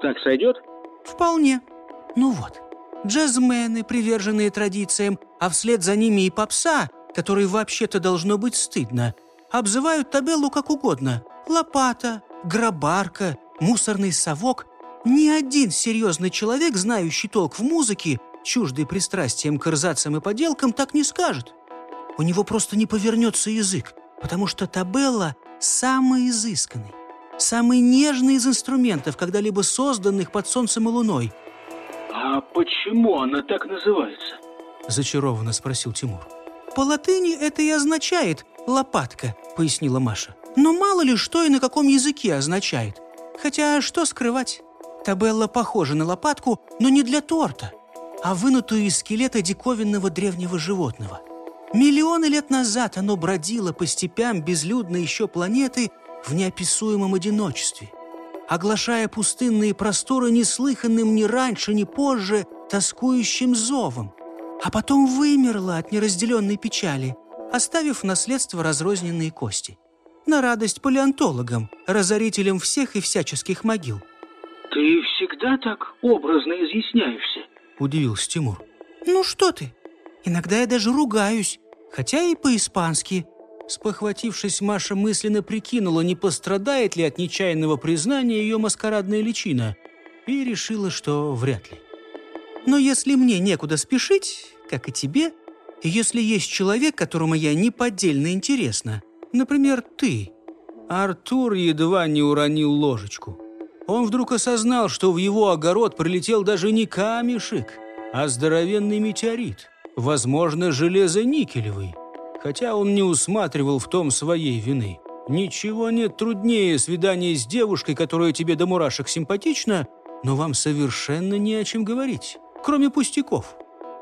Так сойдет?» «Вполне. Ну вот, джазмены, приверженные традициям, а вслед за ними и попса, которой вообще-то должно быть стыдно, обзывают табеллу как угодно. Лопата, гробарка, мусорный совок. Ни один серьезный человек, знающий толк в музыке, чуждый пристрастием к рзацам и поделкам, так не скажет. У него просто не повернется язык, потому что табелла самый изысканный, самый нежный из инструментов, когда-либо созданных под солнцем и луной. «А почему она так называется?» – зачарованно спросил Тимур. «По латыни это и означает «лопатка», – пояснила Маша. «Но мало ли что и на каком языке означает. Хотя что скрывать? Табелла похожа на лопатку, но не для торта, а вынутую из скелета диковинного древнего животного. Миллионы лет назад оно бродило по степям безлюдной еще планеты в неописуемом одиночестве, оглашая пустынные просторы неслыханным ни раньше, ни позже тоскующим зовом, а потом вымерло от неразделенной печали, оставив наследство разрозненные кости на радость палеонтологам, разорителям всех и всяческих могил. «Ты всегда так образно изъясняешься?» – удивился Тимур. «Ну что ты? Иногда я даже ругаюсь, хотя и по-испански». Спохватившись, Маша мысленно прикинула, не пострадает ли от нечаянного признания ее маскарадная личина, и решила, что вряд ли. «Но если мне некуда спешить, как и тебе, если есть человек, которому я неподдельно интересна, Например, ты. Артур едва не уронил ложечку. Он вдруг осознал, что в его огород прилетел даже не камешек, а здоровенный метеорит, возможно, железо-никелевый. Хотя он не усматривал в том своей вины. Ничего нет труднее свидания с девушкой, которая тебе до мурашек симпатична, но вам совершенно не о чем говорить, кроме пустяков.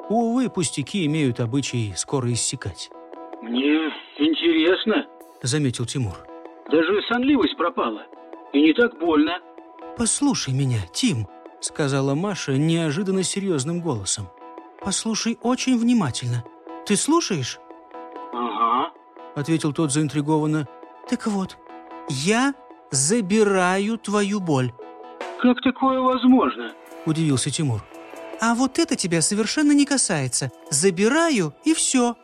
Увы, пустяки имеют обычай скоро иссякать. «Мне интересно», — заметил Тимур. «Даже сонливость пропала. И не так больно». «Послушай меня, Тим», — сказала Маша неожиданно серьезным голосом. «Послушай очень внимательно. Ты слушаешь?» «Ага», — ответил тот заинтригованно. «Так вот, я забираю твою боль». «Как такое возможно?» – удивился Тимур. «А вот это тебя совершенно не касается. Забираю, и все».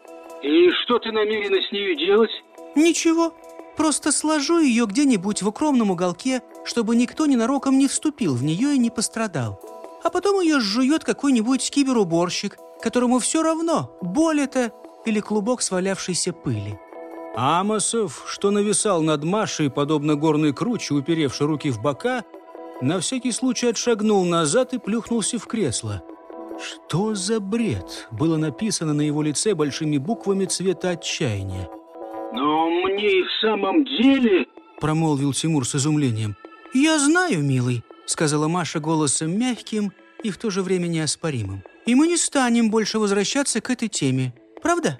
«И что ты намерена с нею делать?» «Ничего, просто сложу ее где-нибудь в укромном уголке, чтобы никто ненароком не вступил в нее и не пострадал. А потом ее жует какой-нибудь киберуборщик, которому все равно, боль это или клубок свалявшейся пыли». Амосов, что нависал над Машей, подобно горной круче, уперевши руки в бока, на всякий случай отшагнул назад и плюхнулся в кресло. «Что за бред?» было написано на его лице большими буквами цвета отчаяния. «Но мне и в самом деле...» промолвил Тимур с изумлением. «Я знаю, милый», — сказала Маша голосом мягким и в то же время неоспоримым. «И мы не станем больше возвращаться к этой теме. Правда?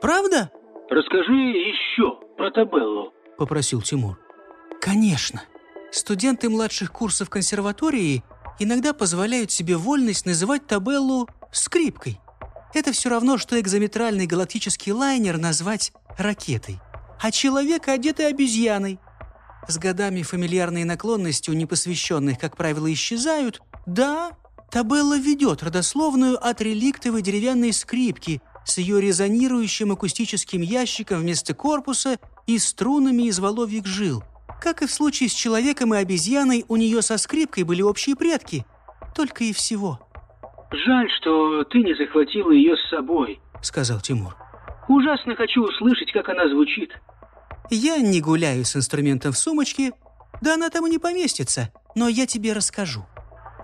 Правда?» «Расскажи еще про Табеллу», — попросил Тимур. «Конечно. Студенты младших курсов консерватории иногда позволяют себе вольность называть Табеллу скрипкой. Это все равно, что экзометральный галактический лайнер назвать ракетой, а человека одетый обезьяной. С годами фамильярные наклонности у непосвященных, как правило, исчезают. Да, Табелла ведет родословную от реликтовой деревянной скрипки с ее резонирующим акустическим ящиком вместо корпуса и струнами из воловьих жил. Как и в случае с человеком и обезьяной, у нее со скрипкой были общие предки. Только и всего. «Жаль, что ты не захватила ее с собой», — сказал Тимур. «Ужасно хочу услышать, как она звучит». Я не гуляю с инструментом в сумочке, да она там и не поместится, но я тебе расскажу.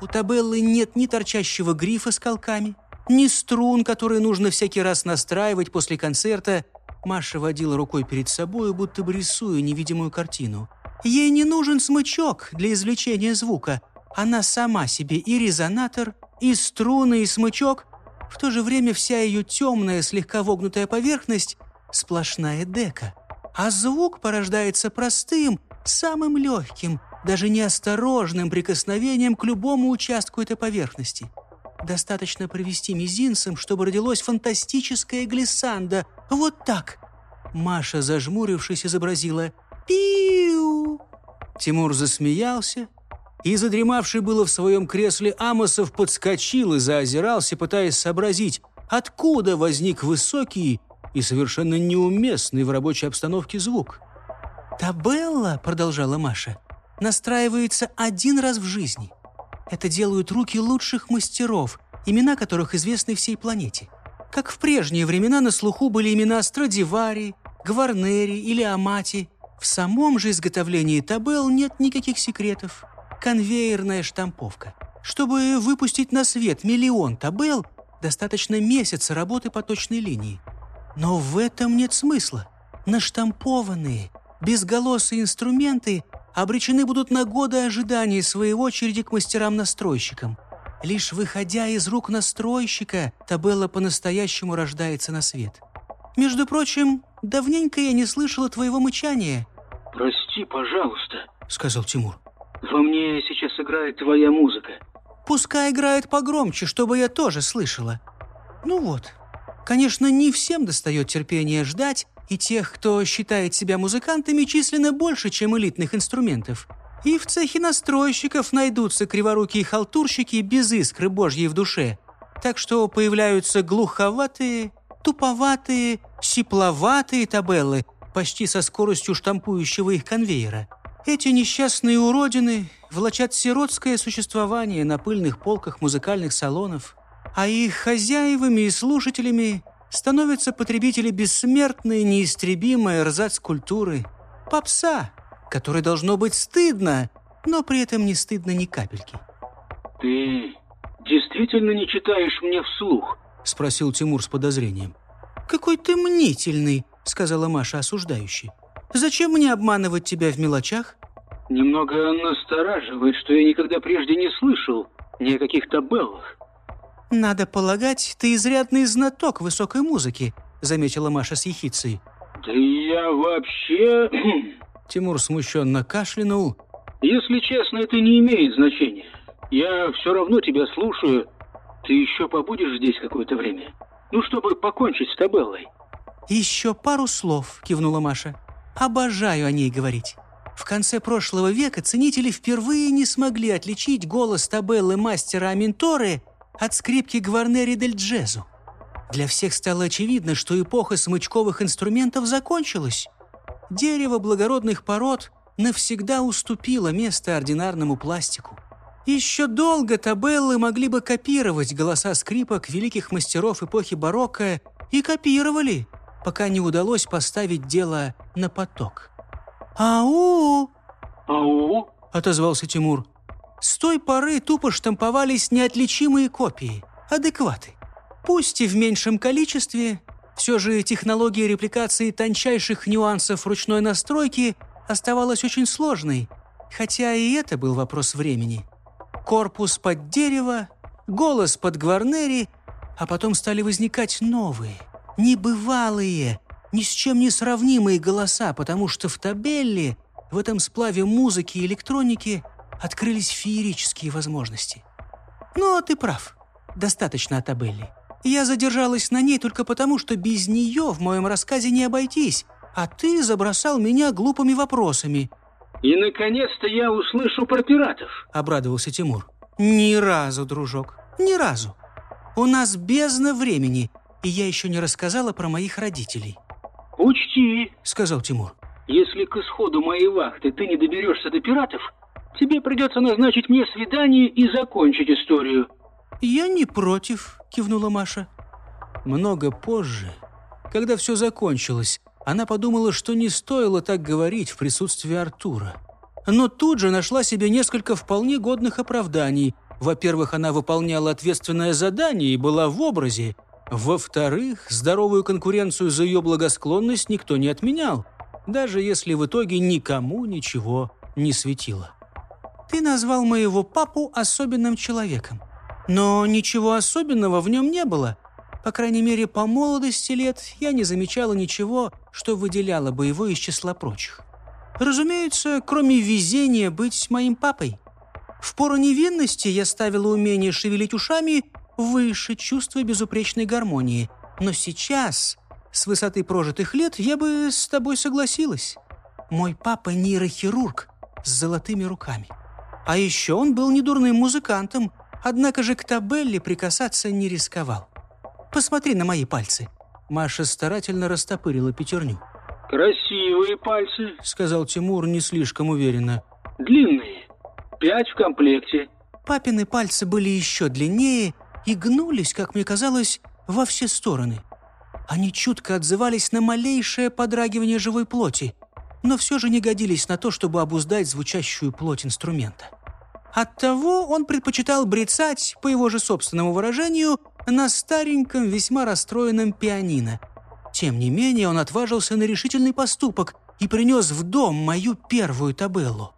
У Табеллы нет ни торчащего грифа с колками, ни струн, которые нужно всякий раз настраивать после концерта. Маша водила рукой перед собой, будто бы рисуя невидимую картину. Ей не нужен смычок для извлечения звука. Она сама себе и резонатор, и струны, и смычок. В то же время вся ее темная, слегка вогнутая поверхность – сплошная дека – а звук порождается простым, самым легким, даже неосторожным прикосновением к любому участку этой поверхности. Достаточно провести мизинцем, чтобы родилось фантастическое глиссанда. Вот так. Маша, зажмурившись, изобразила «Пиу». Тимур засмеялся, и задремавший было в своем кресле Амосов подскочил и заозирался, пытаясь сообразить, откуда возник высокий и совершенно неуместный в рабочей обстановке звук. «Табелла», — продолжала Маша, — «настраивается один раз в жизни. Это делают руки лучших мастеров, имена которых известны всей планете. Как в прежние времена на слуху были имена Страдивари, Гварнери или Амати. В самом же изготовлении табел нет никаких секретов. Конвейерная штамповка. Чтобы выпустить на свет миллион табел, достаточно месяца работы по точной линии. Но в этом нет смысла. Наштампованные, безголосые инструменты обречены будут на годы ожидания своей очереди к мастерам-настройщикам. Лишь выходя из рук настройщика, табелла по-настоящему рождается на свет. Между прочим, давненько я не слышала твоего мычания. «Прости, пожалуйста», — сказал Тимур. «Во мне сейчас играет твоя музыка». «Пускай играет погромче, чтобы я тоже слышала». «Ну вот, Конечно, не всем достает терпение ждать, и тех, кто считает себя музыкантами, численно больше, чем элитных инструментов. И в цехе настройщиков найдутся криворукие халтурщики без искры божьей в душе. Так что появляются глуховатые, туповатые, сипловатые табеллы, почти со скоростью штампующего их конвейера. Эти несчастные уродины влачат сиротское существование на пыльных полках музыкальных салонов – а их хозяевами и слушателями становятся потребители бессмертной, неистребимой эрзац-культуры. Попса, которой должно быть стыдно, но при этом не стыдно ни капельки. «Ты действительно не читаешь мне вслух?» – спросил Тимур с подозрением. «Какой ты мнительный!» – сказала Маша осуждающе. «Зачем мне обманывать тебя в мелочах?» «Немного настораживает, что я никогда прежде не слышал ни о каких табеллах. «Надо полагать, ты изрядный знаток высокой музыки», — заметила Маша с ехицей. «Да я вообще...» Тимур смущенно кашлянул. «Если честно, это не имеет значения. Я все равно тебя слушаю. Ты еще побудешь здесь какое-то время? Ну, чтобы покончить с Табеллой». «Еще пару слов», — кивнула Маша. «Обожаю о ней говорить». В конце прошлого века ценители впервые не смогли отличить голос Табеллы мастера Аминторы от скрипки Гварнери дель Джезу. Для всех стало очевидно, что эпоха смычковых инструментов закончилась. Дерево благородных пород навсегда уступило место ординарному пластику. Еще долго табеллы могли бы копировать голоса скрипок великих мастеров эпохи барокко и копировали, пока не удалось поставить дело на поток. «Ау!» «Ау!» — отозвался Тимур. С той поры тупо штамповались неотличимые копии, адекваты. Пусть и в меньшем количестве, все же технология репликации тончайших нюансов ручной настройки оставалась очень сложной, хотя и это был вопрос времени. Корпус под дерево, голос под гварнери, а потом стали возникать новые, небывалые, ни с чем не сравнимые голоса, потому что в табелле, в этом сплаве музыки и электроники, открылись феерические возможности. Но ты прав, достаточно о табелле. Я задержалась на ней только потому, что без нее в моем рассказе не обойтись, а ты забросал меня глупыми вопросами». «И, наконец-то, я услышу про пиратов», — обрадовался Тимур. «Ни разу, дружок, ни разу. У нас бездна времени, и я еще не рассказала про моих родителей». «Учти», — сказал Тимур. «Если к исходу моей вахты ты не доберешься до пиратов, тебе придется назначить мне свидание и закончить историю». «Я не против», — кивнула Маша. Много позже, когда все закончилось, она подумала, что не стоило так говорить в присутствии Артура. Но тут же нашла себе несколько вполне годных оправданий. Во-первых, она выполняла ответственное задание и была в образе. Во-вторых, здоровую конкуренцию за ее благосклонность никто не отменял, даже если в итоге никому ничего не светило. «Ты назвал моего папу особенным человеком. Но ничего особенного в нем не было. По крайней мере, по молодости лет я не замечала ничего, что выделяло бы его из числа прочих. Разумеется, кроме везения быть моим папой. В пору невинности я ставила умение шевелить ушами выше чувства безупречной гармонии. Но сейчас, с высоты прожитых лет, я бы с тобой согласилась. Мой папа нейрохирург с золотыми руками. А еще он был недурным музыкантом – Однако же к табелле прикасаться не рисковал. «Посмотри на мои пальцы». Маша старательно растопырила пятерню. «Красивые пальцы», — сказал Тимур не слишком уверенно. «Длинные. Пять в комплекте». Папины пальцы были еще длиннее и гнулись, как мне казалось, во все стороны. Они чутко отзывались на малейшее подрагивание живой плоти, но все же не годились на то, чтобы обуздать звучащую плоть инструмента. Оттого он предпочитал брецать, по его же собственному выражению, на стареньком, весьма расстроенном пианино. Тем не менее, он отважился на решительный поступок и принес в дом мою первую табеллу.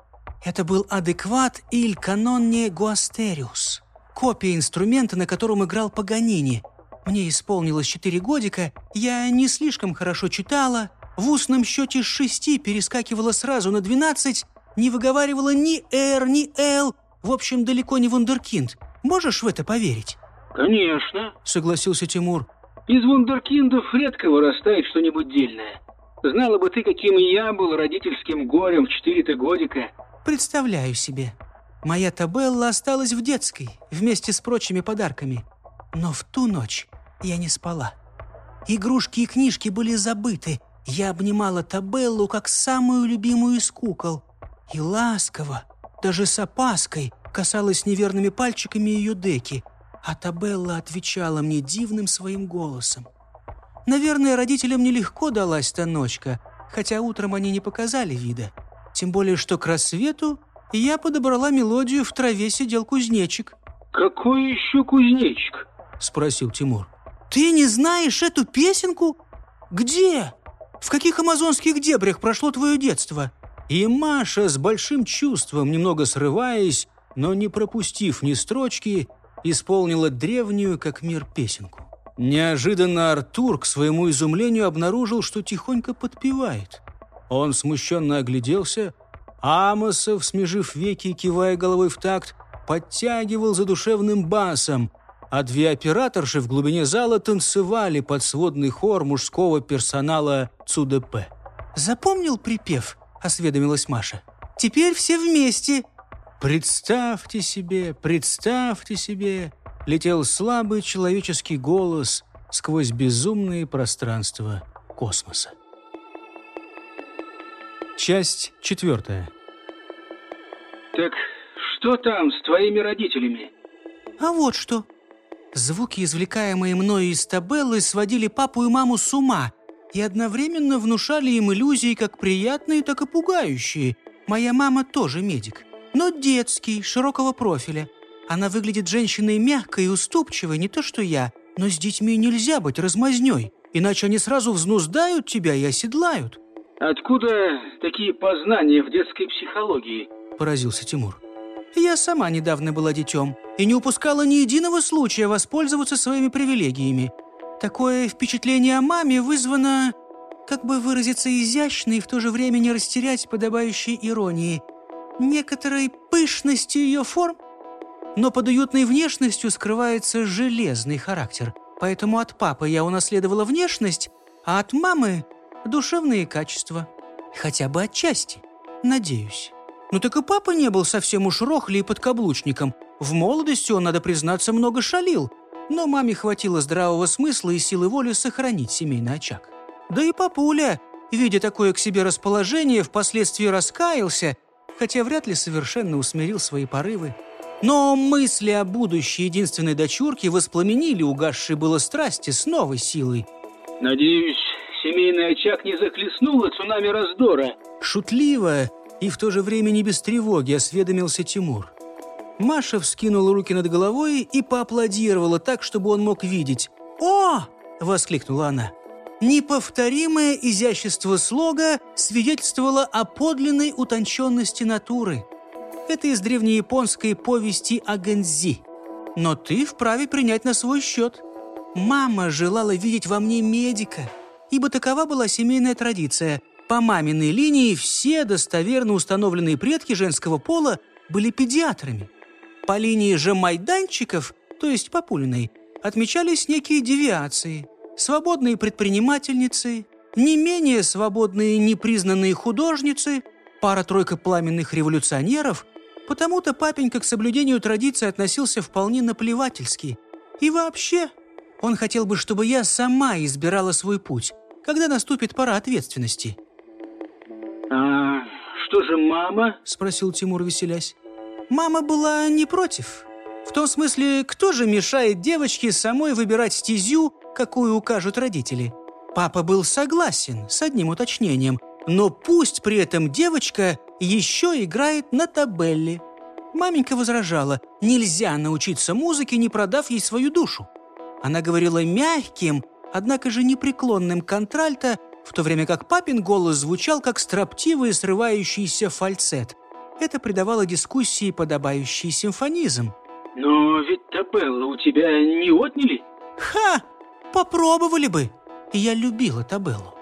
Это был адекват «Иль канонне гуастериус», копия инструмента, на котором играл Паганини. Мне исполнилось четыре годика, я не слишком хорошо читала, в устном счете с шести перескакивала сразу на двенадцать, не выговаривала ни «Р», ни «Л», в общем, далеко не вундеркинд. Можешь в это поверить?» «Конечно», — согласился Тимур. «Из вундеркиндов редко вырастает что-нибудь дельное. Знала бы ты, каким я был родительским горем в четыре-то годика». «Представляю себе. Моя табелла осталась в детской, вместе с прочими подарками. Но в ту ночь я не спала. Игрушки и книжки были забыты. Я обнимала табеллу как самую любимую из кукол. И ласково, даже с опаской касалась неверными пальчиками ее деки, а Табелла отвечала мне дивным своим голосом. Наверное, родителям нелегко далась та ночка, хотя утром они не показали вида. Тем более, что к рассвету я подобрала мелодию «В траве сидел кузнечик». «Какой еще кузнечик?» – спросил Тимур. «Ты не знаешь эту песенку? Где? В каких амазонских дебрях прошло твое детство?» И Маша с большим чувством, немного срываясь, но не пропустив ни строчки, исполнила древнюю, как мир, песенку. Неожиданно Артур, к своему изумлению, обнаружил, что тихонько подпевает. Он смущенно огляделся. Амосов, смежив веки и кивая головой в такт, подтягивал задушевным басом, а две операторши в глубине зала танцевали под сводный хор мужского персонала ЦУДП. «Запомнил припев?» – осведомилась Маша. «Теперь все вместе!» «Представьте себе, представьте себе!» – летел слабый человеческий голос сквозь безумные пространства космоса. Часть четвертая. «Так что там с твоими родителями?» «А вот что!» Звуки, извлекаемые мною из табеллы, сводили папу и маму с ума, и одновременно внушали им иллюзии как приятные, так и пугающие. Моя мама тоже медик. но детский, широкого профиля. Она выглядит женщиной мягкой и уступчивой, не то что я, но с детьми нельзя быть размазнёй, иначе они сразу взнуздают тебя и оседлают». «Откуда такие познания в детской психологии?» – поразился Тимур. «Я сама недавно была детем и не упускала ни единого случая воспользоваться своими привилегиями. Такое впечатление о маме вызвано, как бы выразиться изящно и в то же время не растерять подобающей иронии, некоторой пышностью ее форм, но под уютной внешностью скрывается железный характер. Поэтому от папы я унаследовала внешность, а от мамы – душевные качества. Хотя бы отчасти, надеюсь. Ну так и папа не был совсем уж рохли и подкаблучником. В молодости он, надо признаться, много шалил. Но маме хватило здравого смысла и силы воли сохранить семейный очаг. Да и папуля, видя такое к себе расположение, впоследствии раскаялся, хотя вряд ли совершенно усмирил свои порывы. Но мысли о будущей единственной дочурке воспламенили угасшие было страсти с новой силой. «Надеюсь, семейный очаг не захлестнуло цунами раздора?» Шутливо и в то же время не без тревоги осведомился Тимур. Маша вскинула руки над головой и поаплодировала так, чтобы он мог видеть. «О!» – воскликнула она. Неповторимое изящество слога свидетельствовало о подлинной утонченности натуры. Это из древнеяпонской повести о Гэнзи. Но ты вправе принять на свой счет. Мама желала видеть во мне медика, ибо такова была семейная традиция. По маминой линии все достоверно установленные предки женского пола были педиатрами. По линии же майданчиков, то есть Папулиной, отмечались некие девиации. Свободные предпринимательницы, не менее свободные непризнанные художницы, пара-тройка пламенных революционеров. Потому-то папенька к соблюдению традиции относился вполне наплевательски. И вообще, он хотел бы, чтобы я сама избирала свой путь, когда наступит пора ответственности. «А что же мама?» – спросил Тимур, веселясь. Мама была не против. В том смысле, кто же мешает девочке самой выбирать стезю, какую укажут родители? Папа был согласен с одним уточнением, но пусть при этом девочка еще играет на табелле. Маменька возражала, нельзя научиться музыке, не продав ей свою душу. Она говорила мягким, однако же непреклонным контральто, в то время как папин голос звучал как строптивый срывающийся фальцет – это придавало дискуссии подобающий симфонизм. «Но ведь Табелла у тебя не отняли?» «Ха! Попробовали бы!» Я любила Табеллу.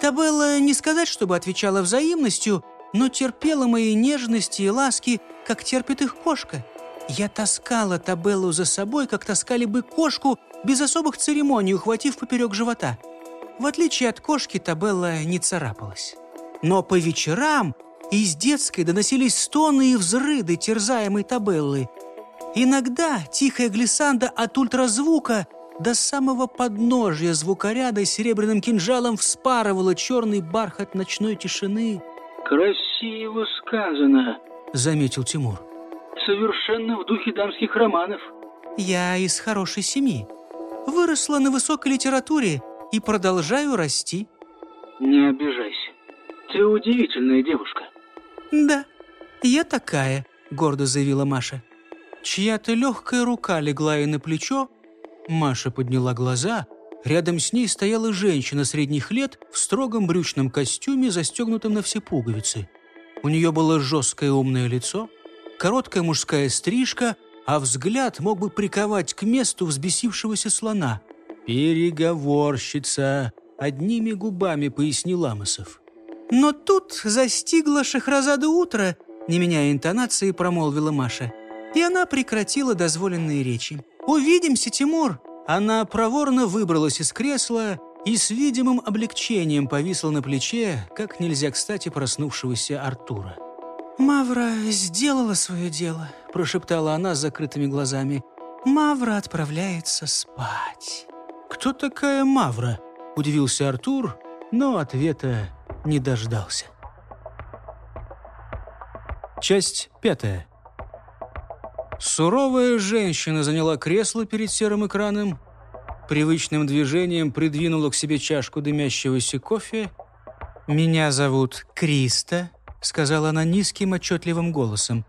Табелла не сказать, чтобы отвечала взаимностью, но терпела мои нежности и ласки, как терпит их кошка. Я таскала Табеллу за собой, как таскали бы кошку, без особых церемоний, ухватив поперек живота. В отличие от кошки, Табелла не царапалась. Но по вечерам из детской доносились стоны и взрыды терзаемой табеллы. Иногда тихая глиссанда от ультразвука до самого подножия звукоряда серебряным кинжалом вспарывала черный бархат ночной тишины. «Красиво сказано», — заметил Тимур. «Совершенно в духе дамских романов». «Я из хорошей семьи. Выросла на высокой литературе и продолжаю расти». «Не обижайся. Ты удивительная девушка». «Да, я такая», — гордо заявила Маша. Чья-то легкая рука легла ей на плечо. Маша подняла глаза. Рядом с ней стояла женщина средних лет в строгом брючном костюме, застегнутом на все пуговицы. У нее было жесткое умное лицо, короткая мужская стрижка, а взгляд мог бы приковать к месту взбесившегося слона. «Переговорщица!» — одними губами пояснил Амосов. Но тут застигло Шахразаду утро, не меняя интонации, промолвила Маша. И она прекратила дозволенные речи. «Увидимся, Тимур!» Она проворно выбралась из кресла и с видимым облегчением повисла на плече, как нельзя кстати проснувшегося Артура. «Мавра сделала свое дело», – прошептала она с закрытыми глазами. «Мавра отправляется спать». «Кто такая Мавра?» – удивился Артур, но ответа не дождался. Часть пятая. Суровая женщина заняла кресло перед серым экраном, привычным движением придвинула к себе чашку дымящегося кофе. «Меня зовут Криста», — сказала она низким отчетливым голосом.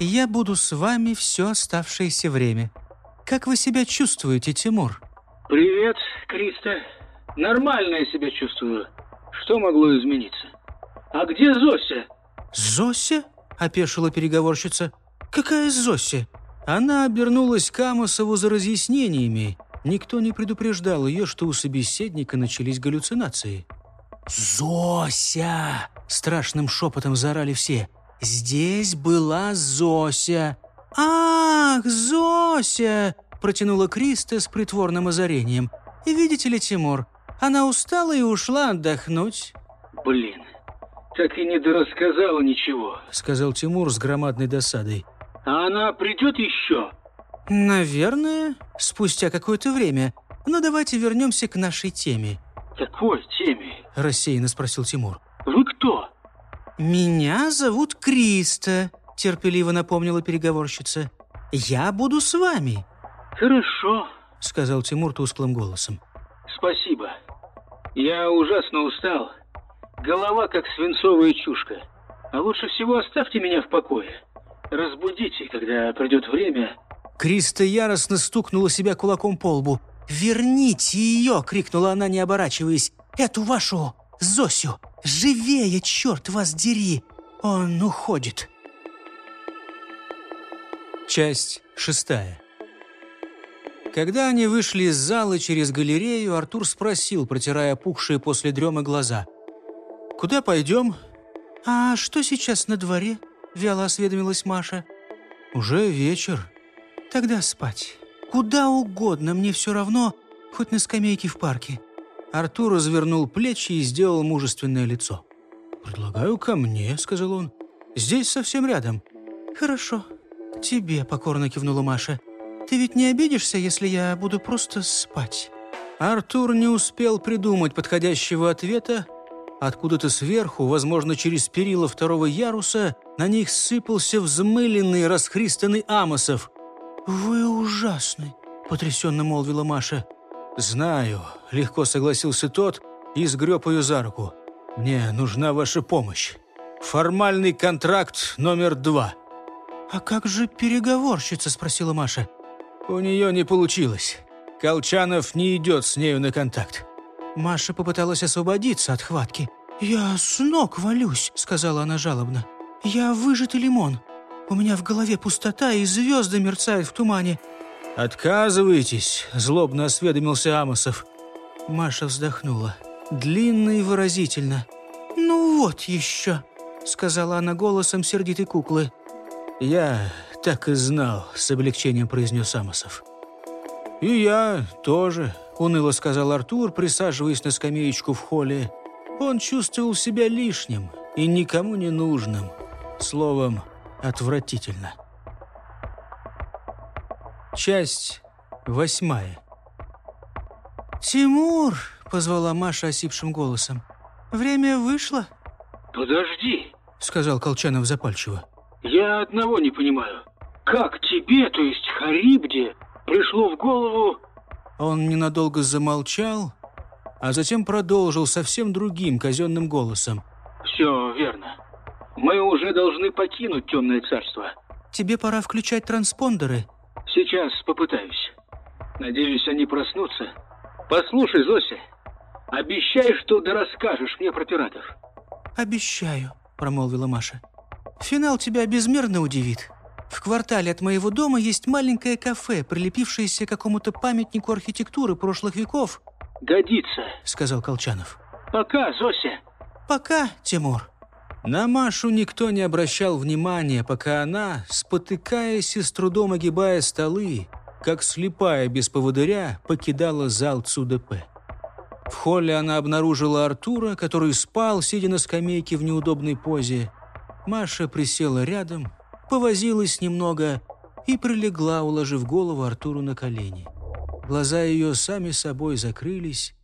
Я буду с вами все оставшееся время. Как вы себя чувствуете, Тимур?» «Привет, Криста. Нормально я себя чувствую. Что могло измениться? А где Зося?» «Зося?» – опешила переговорщица. «Какая Зося?» Она обернулась к Амосову за разъяснениями. Никто не предупреждал ее, что у собеседника начались галлюцинации. «Зося!» – страшным шепотом заорали все. «Здесь была Зося!» «Ах, Зося!» – протянула Криста с притворным озарением. «Видите ли, Тимур, она устала и ушла отдохнуть». «Блин, так и не дорассказала ничего», – сказал Тимур с громадной досадой. «А она придет еще?» «Наверное, спустя какое-то время. Но давайте вернемся к нашей теме». «Какой теме?» – рассеянно спросил Тимур. «Вы кто?» «Меня зовут Криста», – терпеливо напомнила переговорщица. «Я буду с вами». «Хорошо», – сказал Тимур тусклым голосом. «Спасибо. Я ужасно устал. Голова как свинцовая чушка. А лучше всего оставьте меня в покое. Разбудите, когда придет время». Криста яростно стукнула себя кулаком по лбу. «Верните ее!» — крикнула она, не оборачиваясь. «Эту вашу Зосю! Живее, черт вас дери! Он уходит!» Часть шестая. Когда они вышли из зала через галерею, Артур спросил, протирая пухшие после дремы глаза. «Куда пойдем?» «А что сейчас на дворе?» – вяло осведомилась Маша. «Уже вечер. Тогда спать. Куда угодно, мне все равно, хоть на скамейке в парке». Артур развернул плечи и сделал мужественное лицо. «Предлагаю ко мне», — сказал он. «Здесь совсем рядом». «Хорошо. Тебе», — покорно кивнула Маша. «Ты ведь не обидишься, если я буду просто спать?» Артур не успел придумать подходящего ответа. Откуда-то сверху, возможно, через перила второго яруса, на них сыпался взмыленный, расхристанный Амосов. «Вы ужасны», — потрясенно молвила Маша. «Знаю», — легко согласился тот и сгреб ее за руку. «Мне нужна ваша помощь. Формальный контракт номер два». «А как же переговорщица?» – спросила Маша. «У нее не получилось. Колчанов не идет с нею на контакт». Маша попыталась освободиться от хватки. «Я с ног валюсь», – сказала она жалобно. «Я выжатый лимон. У меня в голове пустота, и звезды мерцают в тумане. «Отказываетесь?» – злобно осведомился Амосов. Маша вздохнула. Длинно и выразительно. «Ну вот еще», – сказала она голосом сердитой куклы. «Я так и знал», – с облегчением произнес Амосов. «И я тоже», – уныло сказал Артур, присаживаясь на скамеечку в холле. Он чувствовал себя лишним и никому не нужным. Словом, отвратительно. Часть восьмая. «Тимур!» – позвала Маша осипшим голосом. «Время вышло?» «Подожди!» – сказал Колчанов запальчиво. «Я одного не понимаю. Как тебе, то есть Харибде, пришло в голову...» Он ненадолго замолчал, а затем продолжил совсем другим казенным голосом. «Все верно. Мы уже должны покинуть темное царство». «Тебе пора включать транспондеры», Сейчас попытаюсь. Надеюсь, они проснутся. Послушай, Зося, обещай, что да расскажешь мне про пиратов. Обещаю, промолвила Маша. Финал тебя безмерно удивит. В квартале от моего дома есть маленькое кафе, прилепившееся к какому-то памятнику архитектуры прошлых веков. «Годится», — сказал Колчанов. «Пока, Зося». «Пока, Тимур». На Машу никто не обращал внимания, пока она, спотыкаясь и с трудом огибая столы, как слепая без поводыря, покидала зал ЦУДП. В холле она обнаружила Артура, который спал, сидя на скамейке в неудобной позе. Маша присела рядом, повозилась немного и прилегла, уложив голову Артуру на колени. Глаза ее сами собой закрылись.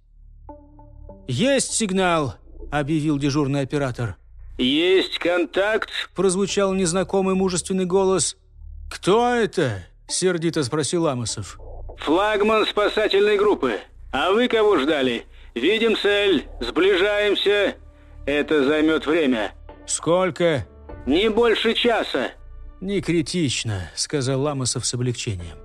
«Есть сигнал!» — объявил дежурный оператор. «Есть контакт?» – прозвучал незнакомый мужественный голос. «Кто это?» – сердито спросил Амосов. «Флагман спасательной группы. А вы кого ждали? Видим цель, сближаемся. Это займет время». «Сколько?» «Не больше часа». «Не критично», — сказал Ламосов с облегчением.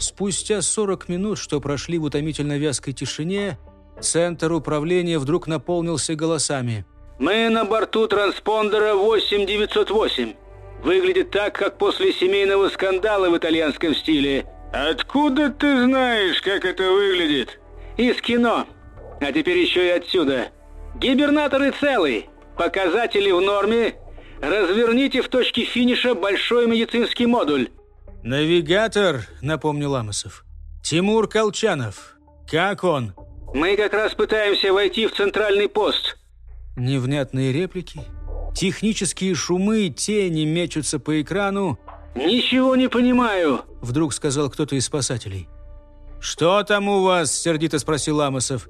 Спустя 40 минут, что прошли в утомительно вязкой тишине, центр управления вдруг наполнился голосами. «Мы на борту транспондера 8908. Выглядит так, как после семейного скандала в итальянском стиле. Откуда ты знаешь, как это выглядит?» «Из кино. А теперь еще и отсюда. Гибернаторы целый. Показатели в норме. Разверните в точке финиша большой медицинский модуль». «Навигатор», — напомнил Амосов. «Тимур Колчанов. Как он?» «Мы как раз пытаемся войти в центральный пост». Невнятные реплики, технические шумы, тени мечутся по экрану. «Ничего не понимаю», — вдруг сказал кто-то из спасателей. «Что там у вас?» – сердито спросил Амосов.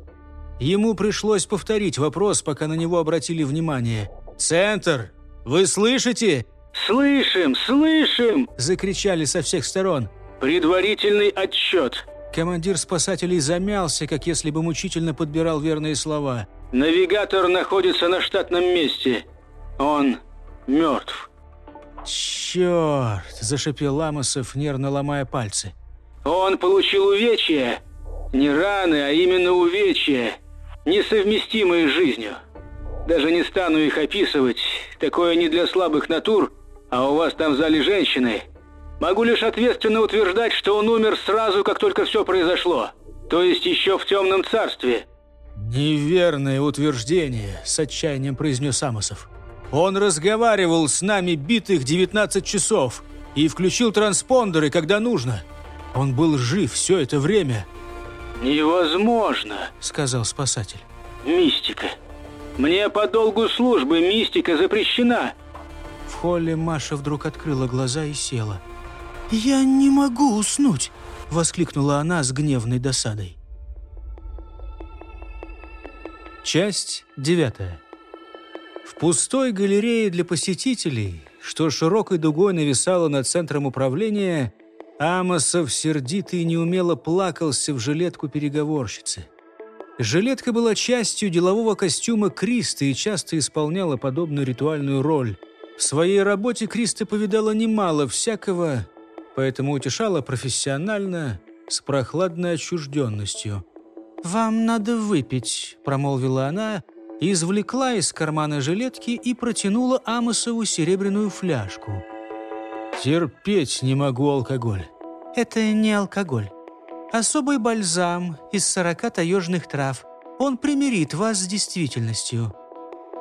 Ему пришлось повторить вопрос, пока на него обратили внимание. «Центр! Вы слышите?» «Слышим, слышим!» – закричали со всех сторон. «Предварительный отчет!» Командир спасателей замялся, как если бы мучительно подбирал верные слова. «Навигатор находится на штатном месте. Он мертв». «Черт!» – зашипел Ламосов, нервно ломая пальцы. «Он получил увечья. Не раны, а именно увечья, несовместимые с жизнью. Даже не стану их описывать. Такое не для слабых натур, а у вас там в зале женщины. Могу лишь ответственно утверждать, что он умер сразу, как только все произошло. То есть еще в темном царстве». «Неверное утверждение», – с отчаянием произнес Амосов. «Он разговаривал с нами битых 19 часов и включил транспондеры, когда нужно. Он был жив все это время». «Невозможно», – сказал спасатель. «Мистика. Мне по долгу службы мистика запрещена». В холле Маша вдруг открыла глаза и села. «Я не могу уснуть!» – воскликнула она с гневной досадой. Часть девятая. В пустой галерее для посетителей, что широкой дугой нависала над центром управления, Амосов сердито и неумело плакался в жилетку переговорщицы. Жилетка была частью делового костюма Криста и часто исполняла подобную ритуальную роль. В своей работе Криста повидала немало всякого, поэтому утешала профессионально, с прохладной отчужденностью. «Вам надо выпить», – промолвила она, извлекла из кармана жилетки и протянула Амосову серебряную фляжку. «Терпеть не могу алкоголь». «Это не алкоголь. Особый бальзам из сорока таежных трав. Он примирит вас с действительностью».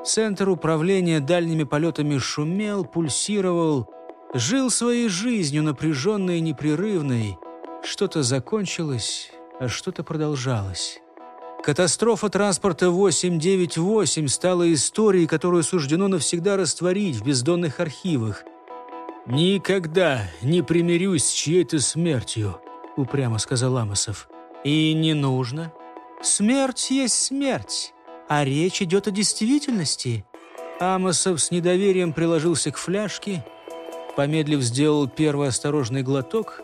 Центр управления дальними полетами шумел, пульсировал, жил своей жизнью напряженной и непрерывной. Что-то закончилось, а что-то продолжалось. Катастрофа транспорта 898 стала историей, которую суждено навсегда растворить в бездонных архивах. «Никогда не примирюсь с чьей-то смертью», — упрямо сказал Амосов. «И не нужно. Смерть есть смерть, а речь идет о действительности». Амосов с недоверием приложился к фляжке, помедлив сделал первый осторожный глоток,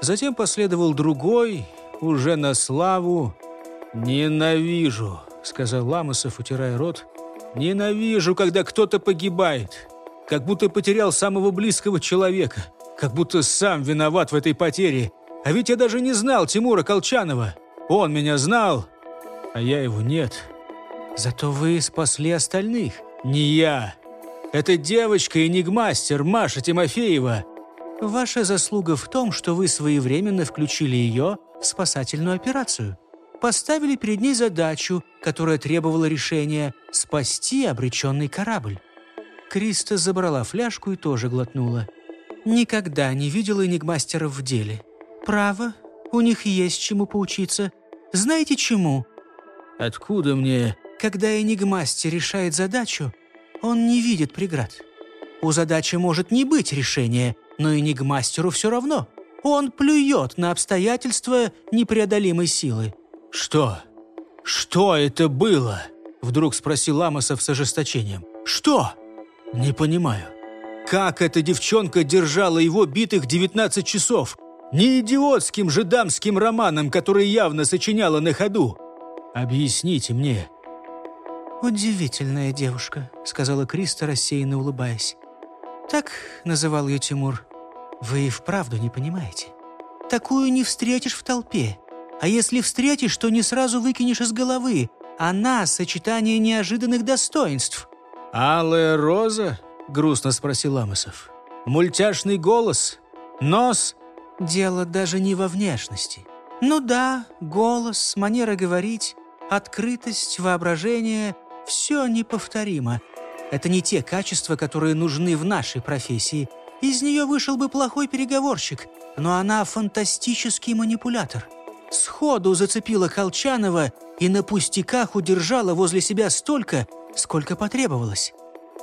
затем последовал другой — уже на славу. «Ненавижу», — сказал Ламосов, утирая рот. «Ненавижу, когда кто-то погибает. Как будто потерял самого близкого человека. Как будто сам виноват в этой потере. А ведь я даже не знал Тимура Колчанова. Он меня знал, а я его нет. Зато вы спасли остальных. Не я. Это девочка-энигмастер Маша Тимофеева. Ваша заслуга в том, что вы своевременно включили ее в спасательную операцию. Поставили перед ней задачу, которая требовала решения спасти обреченный корабль. Криста забрала фляжку и тоже глотнула. Никогда не видела энигмастеров в деле. Право, у них есть чему поучиться. Знаете чему? Откуда мне? Когда энигмастер решает задачу, он не видит преград. У задачи может не быть решения, но энигмастеру все равно. Он плюет на обстоятельства непреодолимой силы. «Что? Что это было?» Вдруг спросил Амосов с ожесточением. «Что?» «Не понимаю. Как эта девчонка держала его битых 19 часов? Не идиотским же дамским романом, который явно сочиняла на ходу. Объясните мне». «Удивительная девушка», — сказала Криста, рассеянно улыбаясь. так называл ее Тимур. Вы и вправду не понимаете. Такую не встретишь в толпе. А если встретишь, то не сразу выкинешь из головы. Она — сочетание неожиданных достоинств. «Алая роза?» — грустно спросил Амосов. «Мультяшный голос? Нос?» Дело даже не во внешности. Ну да, голос, манера говорить, открытость, воображение — все неповторимо. Это не те качества, которые нужны в нашей профессии. Из нее вышел бы плохой переговорщик, но она фантастический манипулятор. Сходу зацепила Колчанова и на пустяках удержала возле себя столько, сколько потребовалось.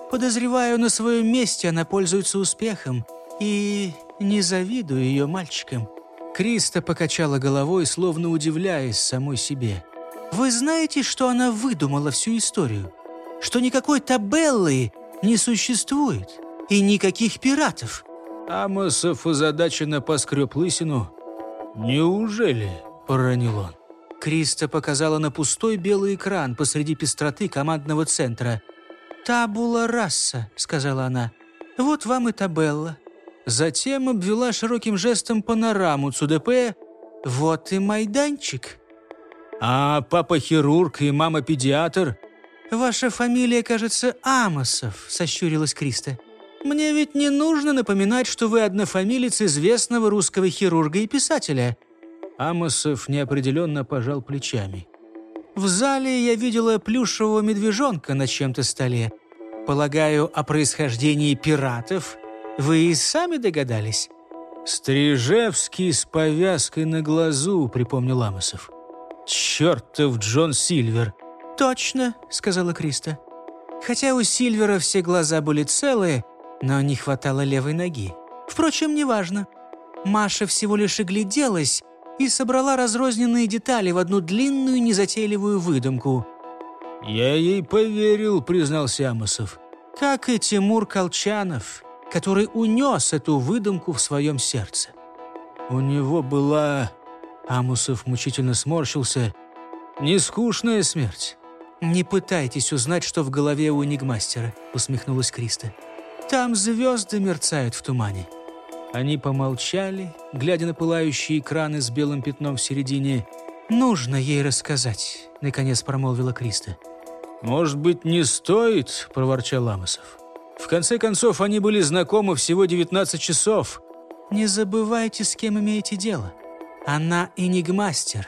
Подозреваю, на своем месте она пользуется успехом и не завидую ее мальчикам». Криста покачала головой, словно удивляясь самой себе. «Вы знаете, что она выдумала всю историю? Что никакой табеллы не существует и никаких пиратов?» Амосов озадаченно поскреб лысину. «Неужели?» – проронил он. Криста показала на пустой белый экран посреди пестроты командного центра. «Табула раса», — сказала она. «Вот вам и табелла». Затем обвела широким жестом панораму ЦУДП. «Вот и майданчик». «А папа хирург и мама педиатр?» «Ваша фамилия, кажется, Амосов», — сощурилась Криста. «Мне ведь не нужно напоминать, что вы однофамилец известного русского хирурга и писателя». Амосов неопределенно пожал плечами. В зале я видела плюшевого медвежонка на чем-то столе. Полагаю, о происхождении пиратов вы и сами догадались?» «Стрижевский с повязкой на глазу», — припомнил Амосов. «Чертов Джон Сильвер!» «Точно», — сказала Криста. Хотя у Сильвера все глаза были целые, но не хватало левой ноги. Впрочем, неважно. Маша всего лишь огляделась и собрала разрозненные детали в одну длинную незатейливую выдумку. «Я ей поверил», — признался Амосов. «Как и Тимур Колчанов, который унес эту выдумку в своем сердце». «У него была...» Амусов мучительно сморщился. «Нескучная смерть». «Не пытайтесь узнать, что в голове у Энигмастера», — усмехнулась Криста. «Там звезды мерцают в тумане». Они помолчали, глядя на пылающие экраны с белым пятном в середине. «Нужно ей рассказать», — наконец промолвила Криста. «Может быть, не стоит?» — проворчал Ламосов. «В конце концов, они были знакомы всего 19 часов». «Не забывайте, с кем имеете дело. Она энигмастер.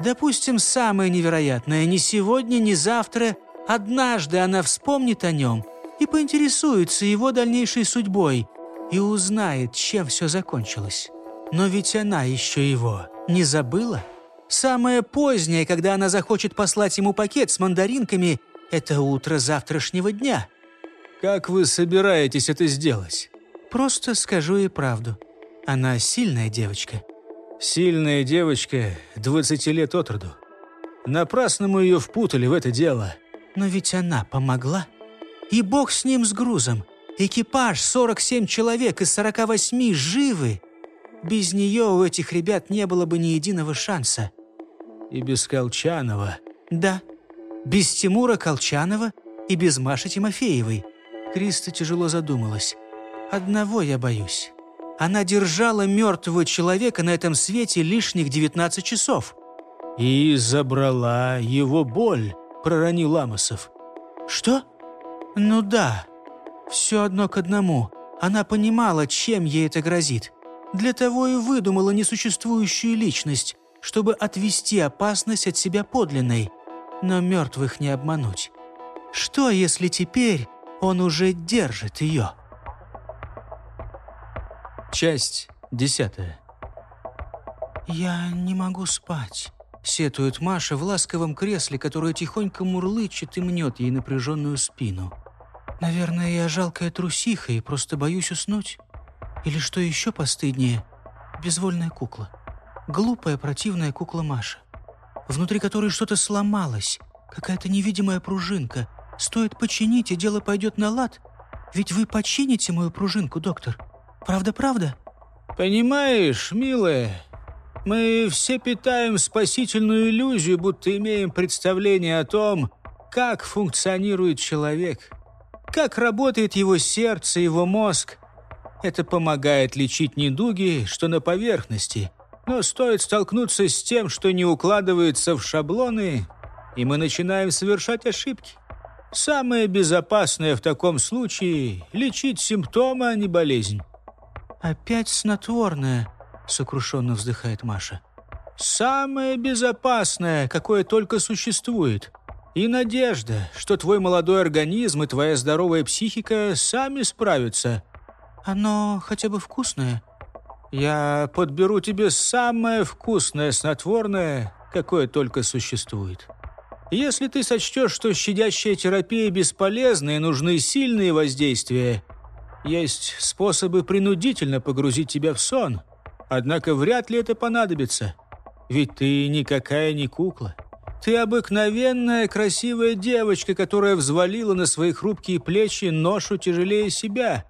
Допустим, самое невероятное, ни сегодня, ни завтра, однажды она вспомнит о нем и поинтересуется его дальнейшей судьбой — и узнает, чем все закончилось. Но ведь она еще его не забыла. Самое позднее, когда она захочет послать ему пакет с мандаринками, это утро завтрашнего дня. Как вы собираетесь это сделать? Просто скажу ей правду. Она сильная девочка. Сильная девочка, 20 лет от роду. Напрасно мы ее впутали в это дело. Но ведь она помогла. И бог с ним с грузом. Экипаж 47 человек из 48 живы. Без нее у этих ребят не было бы ни единого шанса. И без Колчанова. Да, без Тимура Колчанова и без Маши Тимофеевой. Криста тяжело задумалась. Одного я боюсь. Она держала мертвого человека на этом свете лишних 19 часов. «И забрала его боль», — проронил Амосов. «Что? Ну да, все одно к одному. Она понимала, чем ей это грозит. Для того и выдумала несуществующую личность, чтобы отвести опасность от себя подлинной. Но мертвых не обмануть. Что, если теперь он уже держит ее? Часть десятая. «Я не могу спать», — сетует Маша в ласковом кресле, которое тихонько мурлычет и мнет ей напряженную спину. Наверное, я жалкая трусиха и просто боюсь уснуть. Или что еще постыднее, безвольная кукла. Глупая, противная кукла Маша, внутри которой что-то сломалось, какая-то невидимая пружинка. Стоит починить, и дело пойдет на лад. Ведь вы почините мою пружинку, доктор. Правда-правда? Понимаешь, милая, мы все питаем спасительную иллюзию, будто имеем представление о том, как функционирует человек. как работает его сердце, его мозг. Это помогает лечить недуги, что на поверхности. Но стоит столкнуться с тем, что не укладывается в шаблоны, и мы начинаем совершать ошибки. Самое безопасное в таком случае – лечить симптомы, а не болезнь. «Опять снотворное», – сокрушенно вздыхает Маша. «Самое безопасное, какое только существует. И надежда, что твой молодой организм и твоя здоровая психика сами справятся. Оно хотя бы вкусное?» «Я подберу тебе самое вкусное снотворное, какое только существует». Если ты сочтешь, что щадящая терапия бесполезна и нужны сильные воздействия, есть способы принудительно погрузить тебя в сон. Однако вряд ли это понадобится. Ведь ты никакая не кукла. Ты обыкновенная красивая девочка, которая взвалила на свои хрупкие плечи ношу тяжелее себя.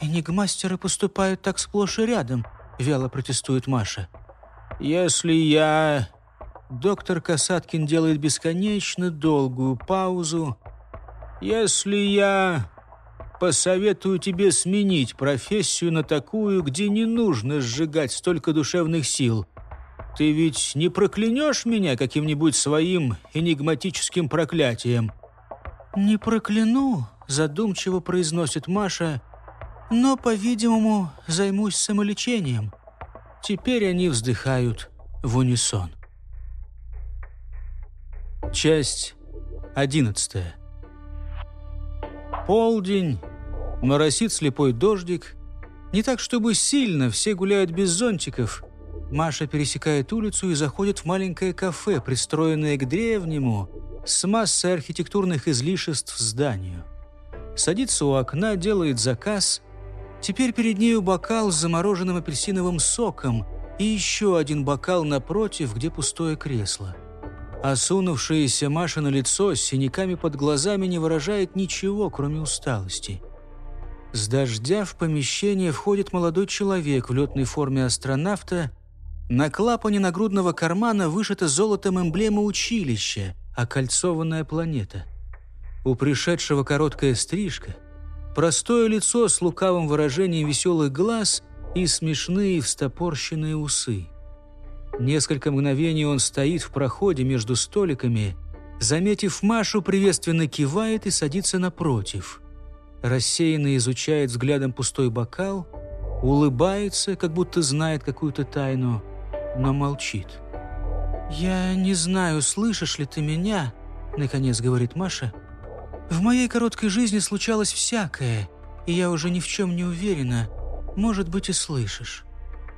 «Энигмастеры поступают так сплошь и рядом», — вяло протестует Маша. «Если я Доктор Касаткин делает бесконечно долгую паузу. «Если я посоветую тебе сменить профессию на такую, где не нужно сжигать столько душевных сил, ты ведь не проклянешь меня каким-нибудь своим энигматическим проклятием?» «Не прокляну», — задумчиво произносит Маша, «но, по-видимому, займусь самолечением». Теперь они вздыхают в унисон. Часть одиннадцатая. Полдень, моросит слепой дождик. Не так, чтобы сильно, все гуляют без зонтиков. Маша пересекает улицу и заходит в маленькое кафе, пристроенное к древнему, с массой архитектурных излишеств зданию. Садится у окна, делает заказ. Теперь перед нею бокал с замороженным апельсиновым соком и еще один бокал напротив, где пустое кресло. Осунувшееся Маша на лицо с синяками под глазами не выражает ничего, кроме усталости. С дождя в помещение входит молодой человек в летной форме астронавта. На клапане нагрудного кармана вышита золотом эмблема училища, окольцованная планета. У пришедшего короткая стрижка, простое лицо с лукавым выражением веселых глаз и смешные встопорщенные усы. Несколько мгновений он стоит в проходе между столиками, заметив Машу, приветственно кивает и садится напротив. Рассеянно изучает взглядом пустой бокал, улыбается, как будто знает какую-то тайну, но молчит. «Я не знаю, слышишь ли ты меня?» — наконец говорит Маша. «В моей короткой жизни случалось всякое, и я уже ни в чем не уверена. Может быть, и слышишь.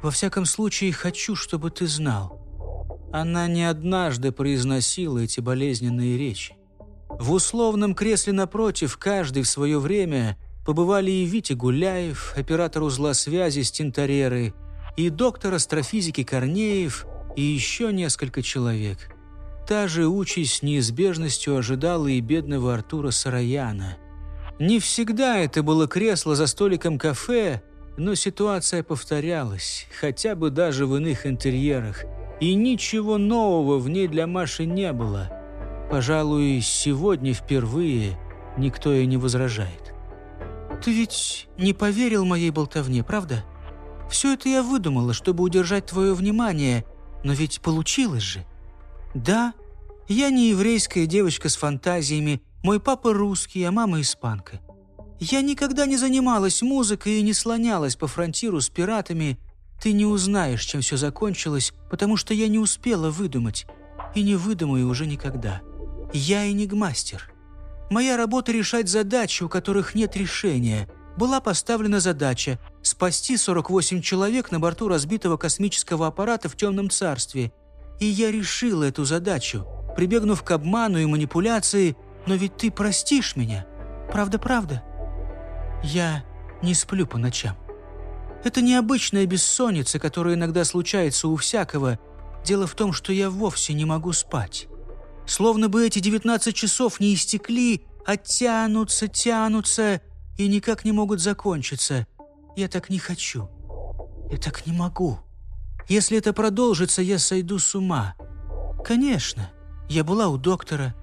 Во всяком случае, хочу, чтобы ты знал». Она не однажды произносила эти болезненные речи. В условном кресле напротив каждый в свое время побывали и Витя Гуляев, оператор узла связи с Тинтореры, и доктор астрофизики Корнеев, и еще несколько человек. Та же участь с неизбежностью ожидала и бедного Артура Сараяна. Не всегда это было кресло за столиком кафе, но ситуация повторялась, хотя бы даже в иных интерьерах, и ничего нового в ней для Маши не было. Пожалуй, сегодня впервые никто и не возражает. «Ты ведь не поверил моей болтовне, правда? Все это я выдумала, чтобы удержать твое внимание, но ведь получилось же. Да, я не еврейская девочка с фантазиями, мой папа русский, а мама испанка. Я никогда не занималась музыкой и не слонялась по фронтиру с пиратами. Ты не узнаешь, чем все закончилось, потому что я не успела выдумать. И не выдумаю уже никогда. Я энигмастер. Моя работа решать задачи, у которых нет решения. Была поставлена задача спасти 48 человек на борту разбитого космического аппарата в темном царстве. И я решила эту задачу, прибегнув к обману и манипуляции, но ведь ты простишь меня. Правда-правда? Я не сплю по ночам. Это необычная бессонница, которая иногда случается у всякого. Дело в том, что я вовсе не могу спать. Словно бы эти 19 часов не истекли, а тянутся, тянутся и никак не могут закончиться. Я так не хочу. Я так не могу. Если это продолжится, я сойду с ума. Конечно, я была у доктора.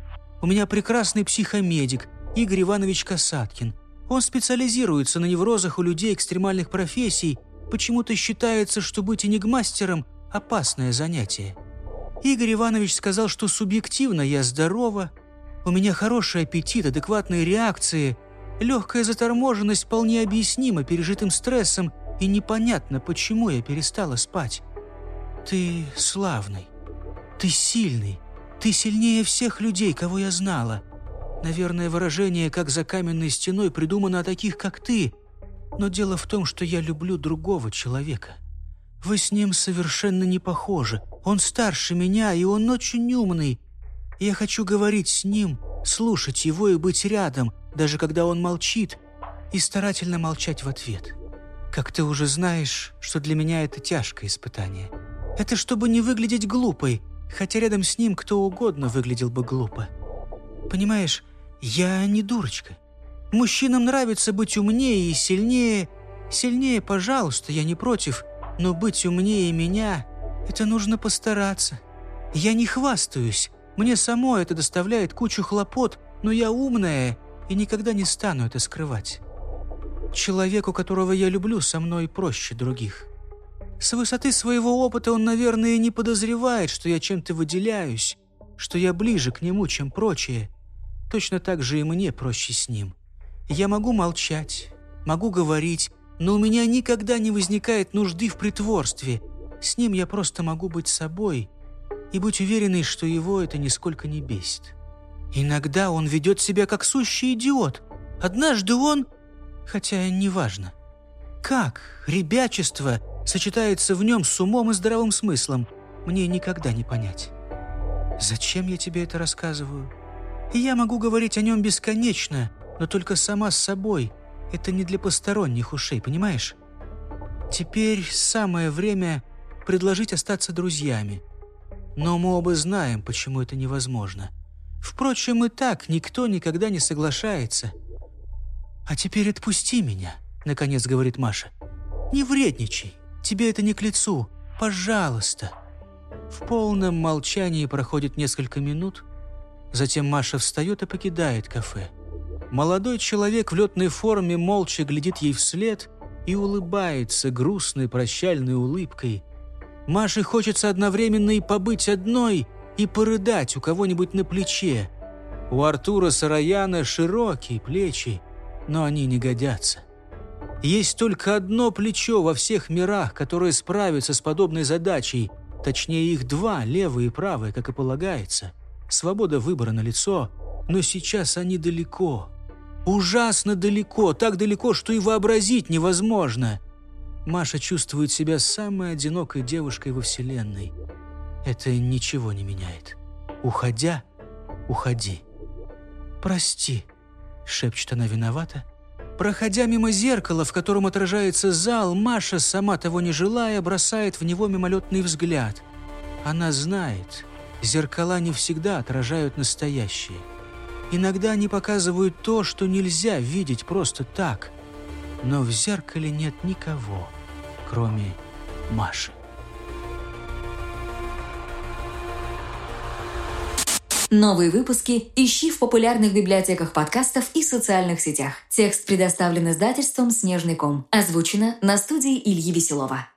У меня прекрасный психомедик, Игорь Иванович Касаткин. Он специализируется на неврозах у людей экстремальных профессий. Почему-то считается, что быть энигмастером – опасное занятие. Игорь Иванович сказал, что субъективно я здорова, у меня хороший аппетит, адекватные реакции, легкая заторможенность вполне объяснима пережитым стрессом, и непонятно, почему я перестала спать. Ты славный, ты сильный, ты сильнее всех людей, кого я знала. Наверное, выражение «как за каменной стеной» придумано о таких, как ты. Но дело в том, что я люблю другого человека. Вы с ним совершенно не похожи. Он старше меня, и он очень умный. Я хочу говорить с ним, слушать его и быть рядом, даже когда он молчит, и старательно молчать в ответ. Как ты уже знаешь, что для меня это тяжкое испытание. Это чтобы не выглядеть глупой, хотя рядом с ним кто угодно выглядел бы глупо. Понимаешь, я не дурочка. Мужчинам нравится быть умнее и сильнее. Сильнее, пожалуйста, я не против, но быть умнее меня – это нужно постараться. Я не хвастаюсь, мне само это доставляет кучу хлопот, но я умная и никогда не стану это скрывать. Человеку, которого я люблю, со мной проще других. С высоты своего опыта он, наверное, не подозревает, что я чем-то выделяюсь, что я ближе к нему, чем прочие. Точно так же и мне проще с ним. Я могу молчать, могу говорить, но у меня никогда не возникает нужды в притворстве. С ним я просто могу быть собой и быть уверенной, что его это нисколько не бесит. Иногда он ведет себя как сущий идиот. Однажды он... Хотя неважно. Как ребячество сочетается в нем с умом и здравым смыслом, мне никогда не понять. Зачем я тебе это рассказываю? Я могу говорить о нем бесконечно, но только сама с собой. Это не для посторонних ушей, понимаешь? Теперь самое время предложить остаться друзьями. Но мы оба знаем, почему это невозможно. Впрочем, и так никто никогда не соглашается. «А теперь отпусти меня», — наконец говорит Маша. «Не вредничай. Тебе это не к лицу. Пожалуйста». В полном молчании проходит несколько минут, Затем Маша встает и покидает кафе. Молодой человек в летной форме молча глядит ей вслед и улыбается грустной прощальной улыбкой. Маше хочется одновременно и побыть одной, и порыдать у кого-нибудь на плече. У Артура Сараяна широкие плечи, но они не годятся. Есть только одно плечо во всех мирах, которое справится с подобной задачей, точнее их два, левое и правое, как и полагается – Свобода выбора на лицо, но сейчас они далеко. Ужасно далеко, так далеко, что и вообразить невозможно. Маша чувствует себя самой одинокой девушкой во Вселенной. Это ничего не меняет. Уходя, уходи. «Прости», — шепчет она виновата. Проходя мимо зеркала, в котором отражается зал, Маша, сама того не желая, бросает в него мимолетный взгляд. Она знает, Зеркала не всегда отражают настоящее. Иногда они показывают то, что нельзя видеть просто так. Но в зеркале нет никого, кроме Маши. Новые выпуски ищи в популярных библиотеках подкастов и социальных сетях. Текст предоставлен издательством «Снежный ком». Озвучено на студии Ильи Веселова.